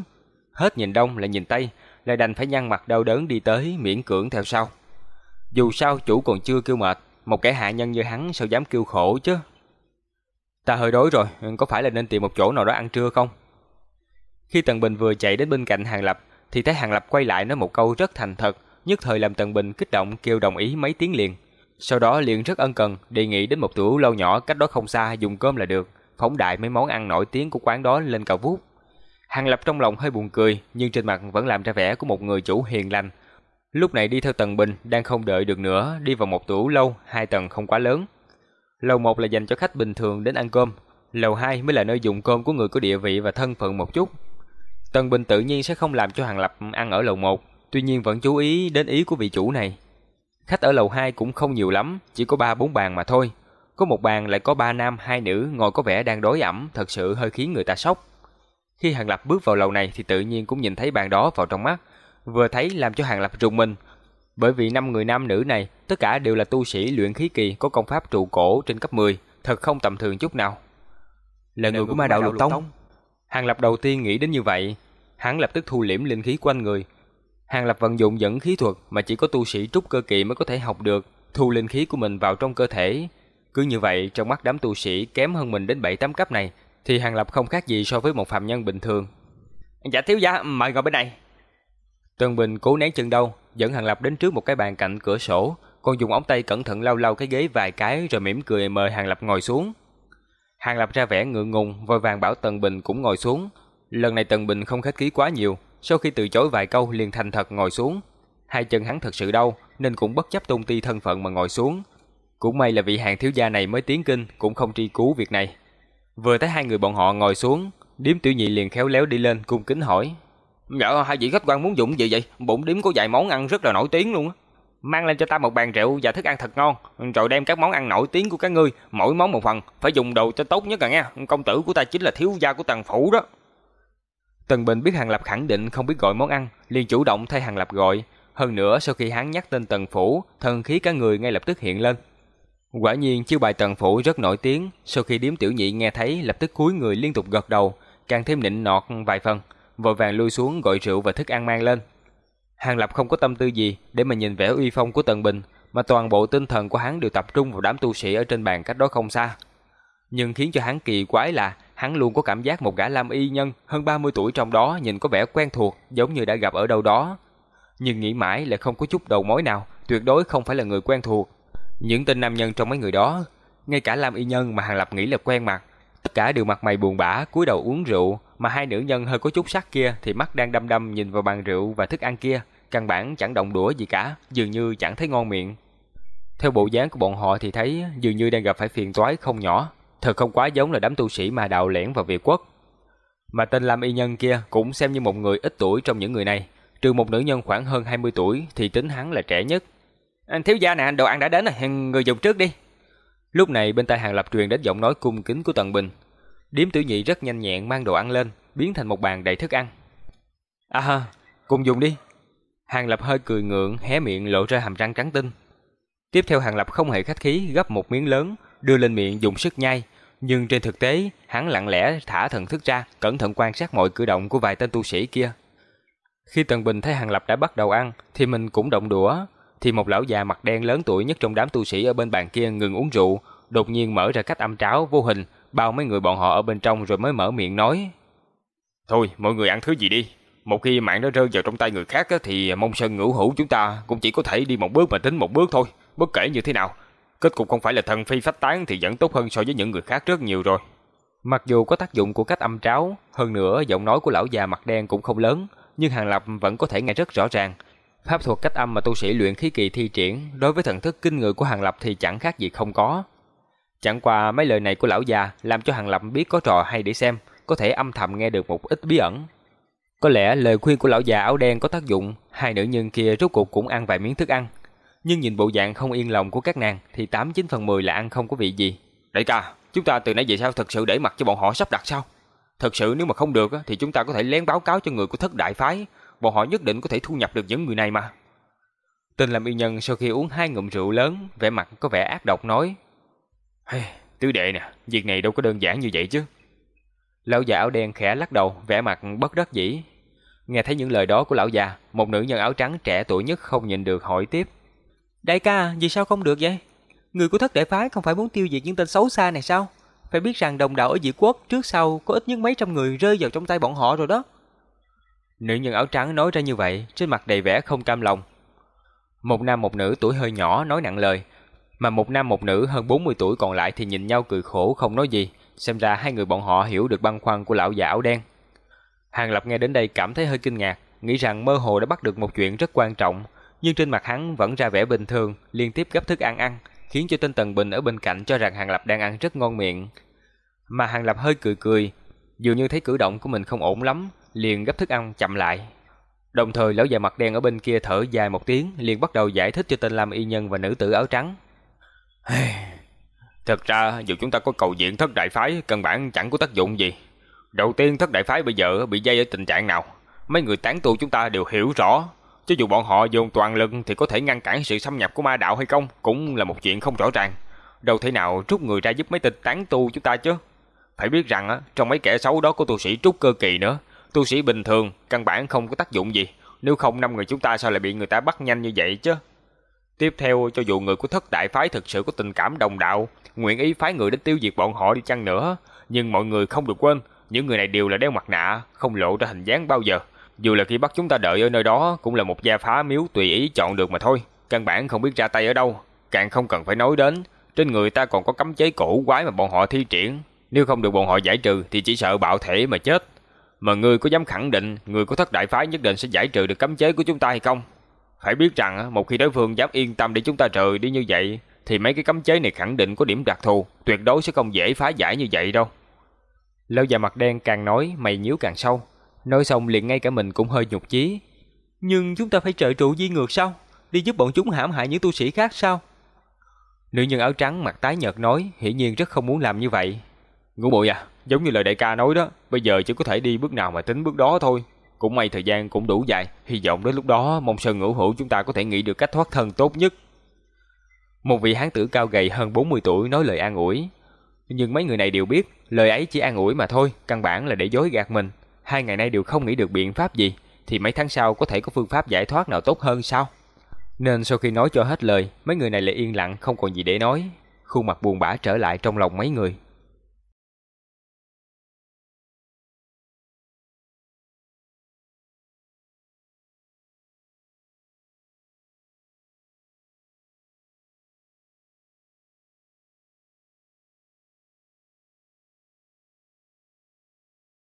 Hết nhìn đông lại nhìn tây, lại đành phải nhăn mặt đau đớn đi tới, miễn cưỡng theo sau. Dù sao chủ còn chưa kêu mệt, một kẻ hạ nhân như hắn sao dám kêu khổ chứ? Ta hơi đói rồi, có phải là nên tìm một chỗ nào đó ăn trưa không? Khi Tần Bình vừa chạy đến bên cạnh Hàng Lập, thì thấy Hàng Lập quay lại nói một câu rất thành thật, nhất thời làm Tần Bình kích động kêu đồng ý mấy tiếng liền. Sau đó liền rất ân cần, đề nghị đến một tủ lâu nhỏ cách đó không xa dùng cơm là được, phóng đại mấy món ăn nổi tiếng của quán đó lên cao vút. Hàng Lập trong lòng hơi buồn cười, nhưng trên mặt vẫn làm ra vẻ của một người chủ hiền lành. Lúc này đi theo Tần Bình, đang không đợi được nữa, đi vào một tủ lâu, hai tầng không quá lớn. Lầu một là dành cho khách bình thường đến ăn cơm, lầu hai mới là nơi dùng cơm của người có địa vị và thân phận một chút. Tần Bình tự nhiên sẽ không làm cho Hàng Lập ăn ở lầu một, tuy nhiên vẫn chú ý đến ý của vị chủ này. Khách ở lầu 2 cũng không nhiều lắm, chỉ có 3-4 bàn mà thôi. Có một bàn lại có ba nam hai nữ ngồi có vẻ đang đối ẩm, thật sự hơi khiến người ta sốc. Khi Hàng Lập bước vào lầu này thì tự nhiên cũng nhìn thấy bàn đó vào trong mắt, vừa thấy làm cho Hàng Lập rùng mình. Bởi vì năm người nam nữ này, tất cả đều là tu sĩ luyện khí kỳ có công pháp trụ cổ trên cấp 10, thật không tầm thường chút nào. Là người của ma đạo lục tông. Hàng Lập đầu tiên nghĩ đến như vậy, hắn lập tức thu liễm linh khí quanh người, Hàng Lập vận dụng dẫn khí thuật mà chỉ có tu sĩ trúc cơ kỳ mới có thể học được, thu linh khí của mình vào trong cơ thể. Cứ như vậy, trong mắt đám tu sĩ kém hơn mình đến 7-8 cấp này, thì Hàng Lập không khác gì so với một phàm nhân bình thường. Dạ thiếu gia, mời ngồi bên này. Tần Bình cố nén chân đau, dẫn Hàng Lập đến trước một cái bàn cạnh cửa sổ, còn dùng ống tay cẩn thận lau lau cái ghế vài cái rồi mỉm cười mời Hàng Lập ngồi xuống. Hàng Lập ra vẻ ngượng ngùng, vội vàng bảo Tần Bình cũng ngồi xuống. Lần này Tần Bình không khách khí quá nhiều, sau khi từ chối vài câu liền thành thật ngồi xuống. Hai chân hắn thật sự đau, nên cũng bất chấp tung ti thân phận mà ngồi xuống. Cũng may là vị hàng thiếu gia này mới tiến kinh, cũng không tri cứu việc này. Vừa thấy hai người bọn họ ngồi xuống, điếm tiểu nhị liền khéo léo đi lên cung kính hỏi. Dạ, hai vị khách quan muốn dụng gì vậy? Bụng điếm có vài món ăn rất là nổi tiếng luôn á. Mang lên cho ta một bàn rượu và thức ăn thật ngon, rồi đem các món ăn nổi tiếng của các ngươi, mỗi món một phần, phải dùng đồ cho tốt nhất à nghe. Công tử của ta chính là thiếu gia của tần phủ đó. Tần Bình biết Hàng Lập khẳng định không biết gọi món ăn, liền chủ động thay Hàng Lập gọi. Hơn nữa sau khi hắn nhắc tên Tần Phủ, thần khí cả người ngay lập tức hiện lên. Quả nhiên chiêu bài Tần Phủ rất nổi tiếng, sau khi điếm tiểu nhị nghe thấy lập tức cúi người liên tục gật đầu, càng thêm nịnh nọt vài phần, vội vàng lui xuống gọi rượu và thức ăn mang lên. Hàng Lập không có tâm tư gì để mà nhìn vẻ uy phong của Tần Bình, mà toàn bộ tinh thần của hắn đều tập trung vào đám tu sĩ ở trên bàn cách đó không xa. Nhưng khiến cho hắn kỳ quái là hắn luôn có cảm giác một gã lam y nhân hơn 30 tuổi trong đó nhìn có vẻ quen thuộc, giống như đã gặp ở đâu đó. Nhưng nghĩ mãi lại không có chút đầu mối nào, tuyệt đối không phải là người quen thuộc. Những tên nam nhân trong mấy người đó, ngay cả lam y nhân mà Hàng Lập nghĩ là quen mặt, tất cả đều mặt mày buồn bã, cúi đầu uống rượu, mà hai nữ nhân hơi có chút sắc kia thì mắt đang đăm đăm nhìn vào bàn rượu và thức ăn kia, căn bản chẳng động đũa gì cả, dường như chẳng thấy ngon miệng. Theo bộ dáng của bọn họ thì thấy dường như đang gặp phải phiền toái không nhỏ, thật không quá giống là đám tu sĩ mà đạo lẻn vào Việt quốc. Mà tên Lam Y Nhân kia cũng xem như một người ít tuổi trong những người này, trừ một nữ nhân khoảng hơn 20 tuổi thì tính hắn là trẻ nhất. Anh thiếu gia nè, đồ ăn đã đến rồi, người dùng trước đi. Lúc này bên tai Hàng Lập truyền đến giọng nói cung kính của Tần Bình. Điếm tử nhị rất nhanh nhẹn mang đồ ăn lên, biến thành một bàn đầy thức ăn. À ha, cùng dùng đi. Hàng Lập hơi cười ngượng, hé miệng lộ ra hàm răng trắng tinh. Tiếp theo Hàng Lập không hề khách khí gấp một miếng lớn, đưa lên miệng dùng sức nhai, nhưng trên thực tế, hắn lặng lẽ thả thần thức ra, cẩn thận quan sát mọi cử động của vài tên tu sĩ kia. Khi Tần Bình thấy Hàng Lập đã bắt đầu ăn, thì mình cũng động đũa, thì một lão già mặt đen lớn tuổi nhất trong đám tu sĩ ở bên bàn kia ngừng uống rượu, đột nhiên mở ra cách âm tráo vô hình, bao mấy người bọn họ ở bên trong rồi mới mở miệng nói: "Thôi, mọi người ăn thứ gì đi, một khi mạng nó rơi vào trong tay người khác thì mong sơn ngũ hữu chúng ta cũng chỉ có thể đi một bước mà tính một bước thôi, bất kể như thế nào, kết cục không phải là thần phi phách tán thì vẫn tốt hơn so với những người khác rất nhiều rồi." Mặc dù có tác dụng của cách âm tráo, hơn nữa giọng nói của lão già mặt đen cũng không lớn, nhưng Hàng Lập vẫn có thể nghe rất rõ ràng. Pháp thuật cách âm mà tu sĩ luyện khí kỳ thi triển, đối với thần thức kinh người của Hàng Lập thì chẳng khác gì không có. Chẳng qua mấy lời này của lão già làm cho Hàng Lập biết có trò hay để xem, có thể âm thầm nghe được một ít bí ẩn. Có lẽ lời khuyên của lão già áo đen có tác dụng, hai nữ nhân kia rốt cuộc cũng ăn vài miếng thức ăn. Nhưng nhìn bộ dạng không yên lòng của các nàng thì 89 phần 10 là ăn không có vị gì. Đại ca, chúng ta từ nãy về sao thật sự để mặt cho bọn họ sắp đặt sao? Thật sự nếu mà không được thì chúng ta có thể lén báo cáo cho người của thất đại phái, bọn họ nhất định có thể thu nhập được những người này mà. Tên làm y nhân sau khi uống hai ngụm rượu lớn, vẻ mặt có vẻ ác độc nói. Hey, tứ đệ nè, việc này đâu có đơn giản như vậy chứ. Lão già áo đen khẽ lắc đầu, vẻ mặt bất đắc dĩ. Nghe thấy những lời đó của lão già, một nữ nhân áo trắng trẻ tuổi nhất không nhìn được hỏi tiếp. Đại ca, vì sao không được vậy? Người của thất đại phái không phải muốn tiêu diệt những tên xấu xa này sao? Phải biết rằng đồng đạo ở dị quốc trước sau có ít nhất mấy trăm người rơi vào trong tay bọn họ rồi đó. Nữ nhân áo trắng nói ra như vậy, trên mặt đầy vẻ không cam lòng. Một nam một nữ tuổi hơi nhỏ nói nặng lời, mà một nam một nữ hơn 40 tuổi còn lại thì nhìn nhau cười khổ không nói gì, xem ra hai người bọn họ hiểu được băn khoăn của lão già áo đen. Hàng Lập nghe đến đây cảm thấy hơi kinh ngạc, nghĩ rằng mơ hồ đã bắt được một chuyện rất quan trọng, nhưng trên mặt hắn vẫn ra vẻ bình thường, liên tiếp gấp thức ăn ăn, khiến cho tên Tần Bình ở bên cạnh cho rằng Hàng Lập đang ăn rất ngon miệng. Mà Hàng Lập hơi cười cười, dường như thấy cử động của mình không ổn lắm, liền gấp thức ăn chậm lại. Đồng thời lão già mặt đen ở bên kia thở dài một tiếng, liền bắt đầu giải thích cho tên Lam Y Nhân và nữ tử áo trắng. Thật ra dù chúng ta có cầu diện thất đại phái, căn bản chẳng có tác dụng gì. Đầu tiên thất đại phái bây giờ bị dây ở tình trạng nào? Mấy người tán tu chúng ta đều hiểu rõ. Cho dù bọn họ dùng toàn lực thì có thể ngăn cản sự xâm nhập của ma đạo hay không, cũng là một chuyện không rõ ràng. Đâu thể nào rút người ra giúp mấy tịch tán tu chúng ta chứ. Phải biết rằng trong mấy kẻ xấu đó có tu sĩ trúc cơ kỳ nữa. Tu sĩ bình thường căn bản không có tác dụng gì. Nếu không năm người chúng ta sao lại bị người ta bắt nhanh như vậy chứ? Tiếp theo, cho dù người của thất đại phái thực sự có tình cảm đồng đạo, nguyện ý phái người đến tiêu diệt bọn họ đi chăng nữa, nhưng mọi người không được quên, những người này đều là đeo mặt nạ, không lộ ra hình dáng bao giờ. Dù là khi bắt chúng ta đợi ở nơi đó cũng là một gia phá miếu tùy ý chọn được mà thôi, căn bản không biết ra tay ở đâu, càng không cần phải nói đến, trên người ta còn có cấm chế cổ quái mà bọn họ thi triển, nếu không được bọn họ giải trừ thì chỉ sợ bạo thể mà chết. Mà ngươi có dám khẳng định người của thất đại phái nhất định sẽ giải trừ được cấm chế của chúng ta hay không? Phải biết rằng một khi đối phương dám yên tâm để chúng ta rời đi như vậy thì mấy cái cấm chế này khẳng định có điểm đặc thù, tuyệt đối sẽ không dễ phá giải như vậy đâu. Lão già mặt đen càng nói mày nhíu càng sâu, nói xong liền ngay cả mình cũng hơi nhục chí. Nhưng chúng ta phải trợ trụ di ngược sao? Đi giúp bọn chúng hãm hại những tu sĩ khác sao? Nữ nhân áo trắng mặt tái nhợt nói, hiển nhiên rất không muốn làm như vậy. Ngũ bội à, giống như lời đại ca nói đó, bây giờ chỉ có thể đi bước nào mà tính bước đó thôi. Cũng may thời gian cũng đủ dài, hy vọng đến lúc đó mong sơn ngũ hữu chúng ta có thể nghĩ được cách thoát thân tốt nhất. Một vị hán tử cao gầy hơn 40 tuổi nói lời an ủi. Nhưng mấy người này đều biết, lời ấy chỉ an ủi mà thôi, căn bản là để dối gạt mình. Hai ngày nay đều không nghĩ được biện pháp gì, thì mấy tháng sau có thể có phương pháp giải thoát nào tốt hơn sao? Nên sau khi nói cho hết lời, mấy người này lại yên lặng không còn gì để nói. Khuôn mặt buồn bã trở lại trong lòng mấy người.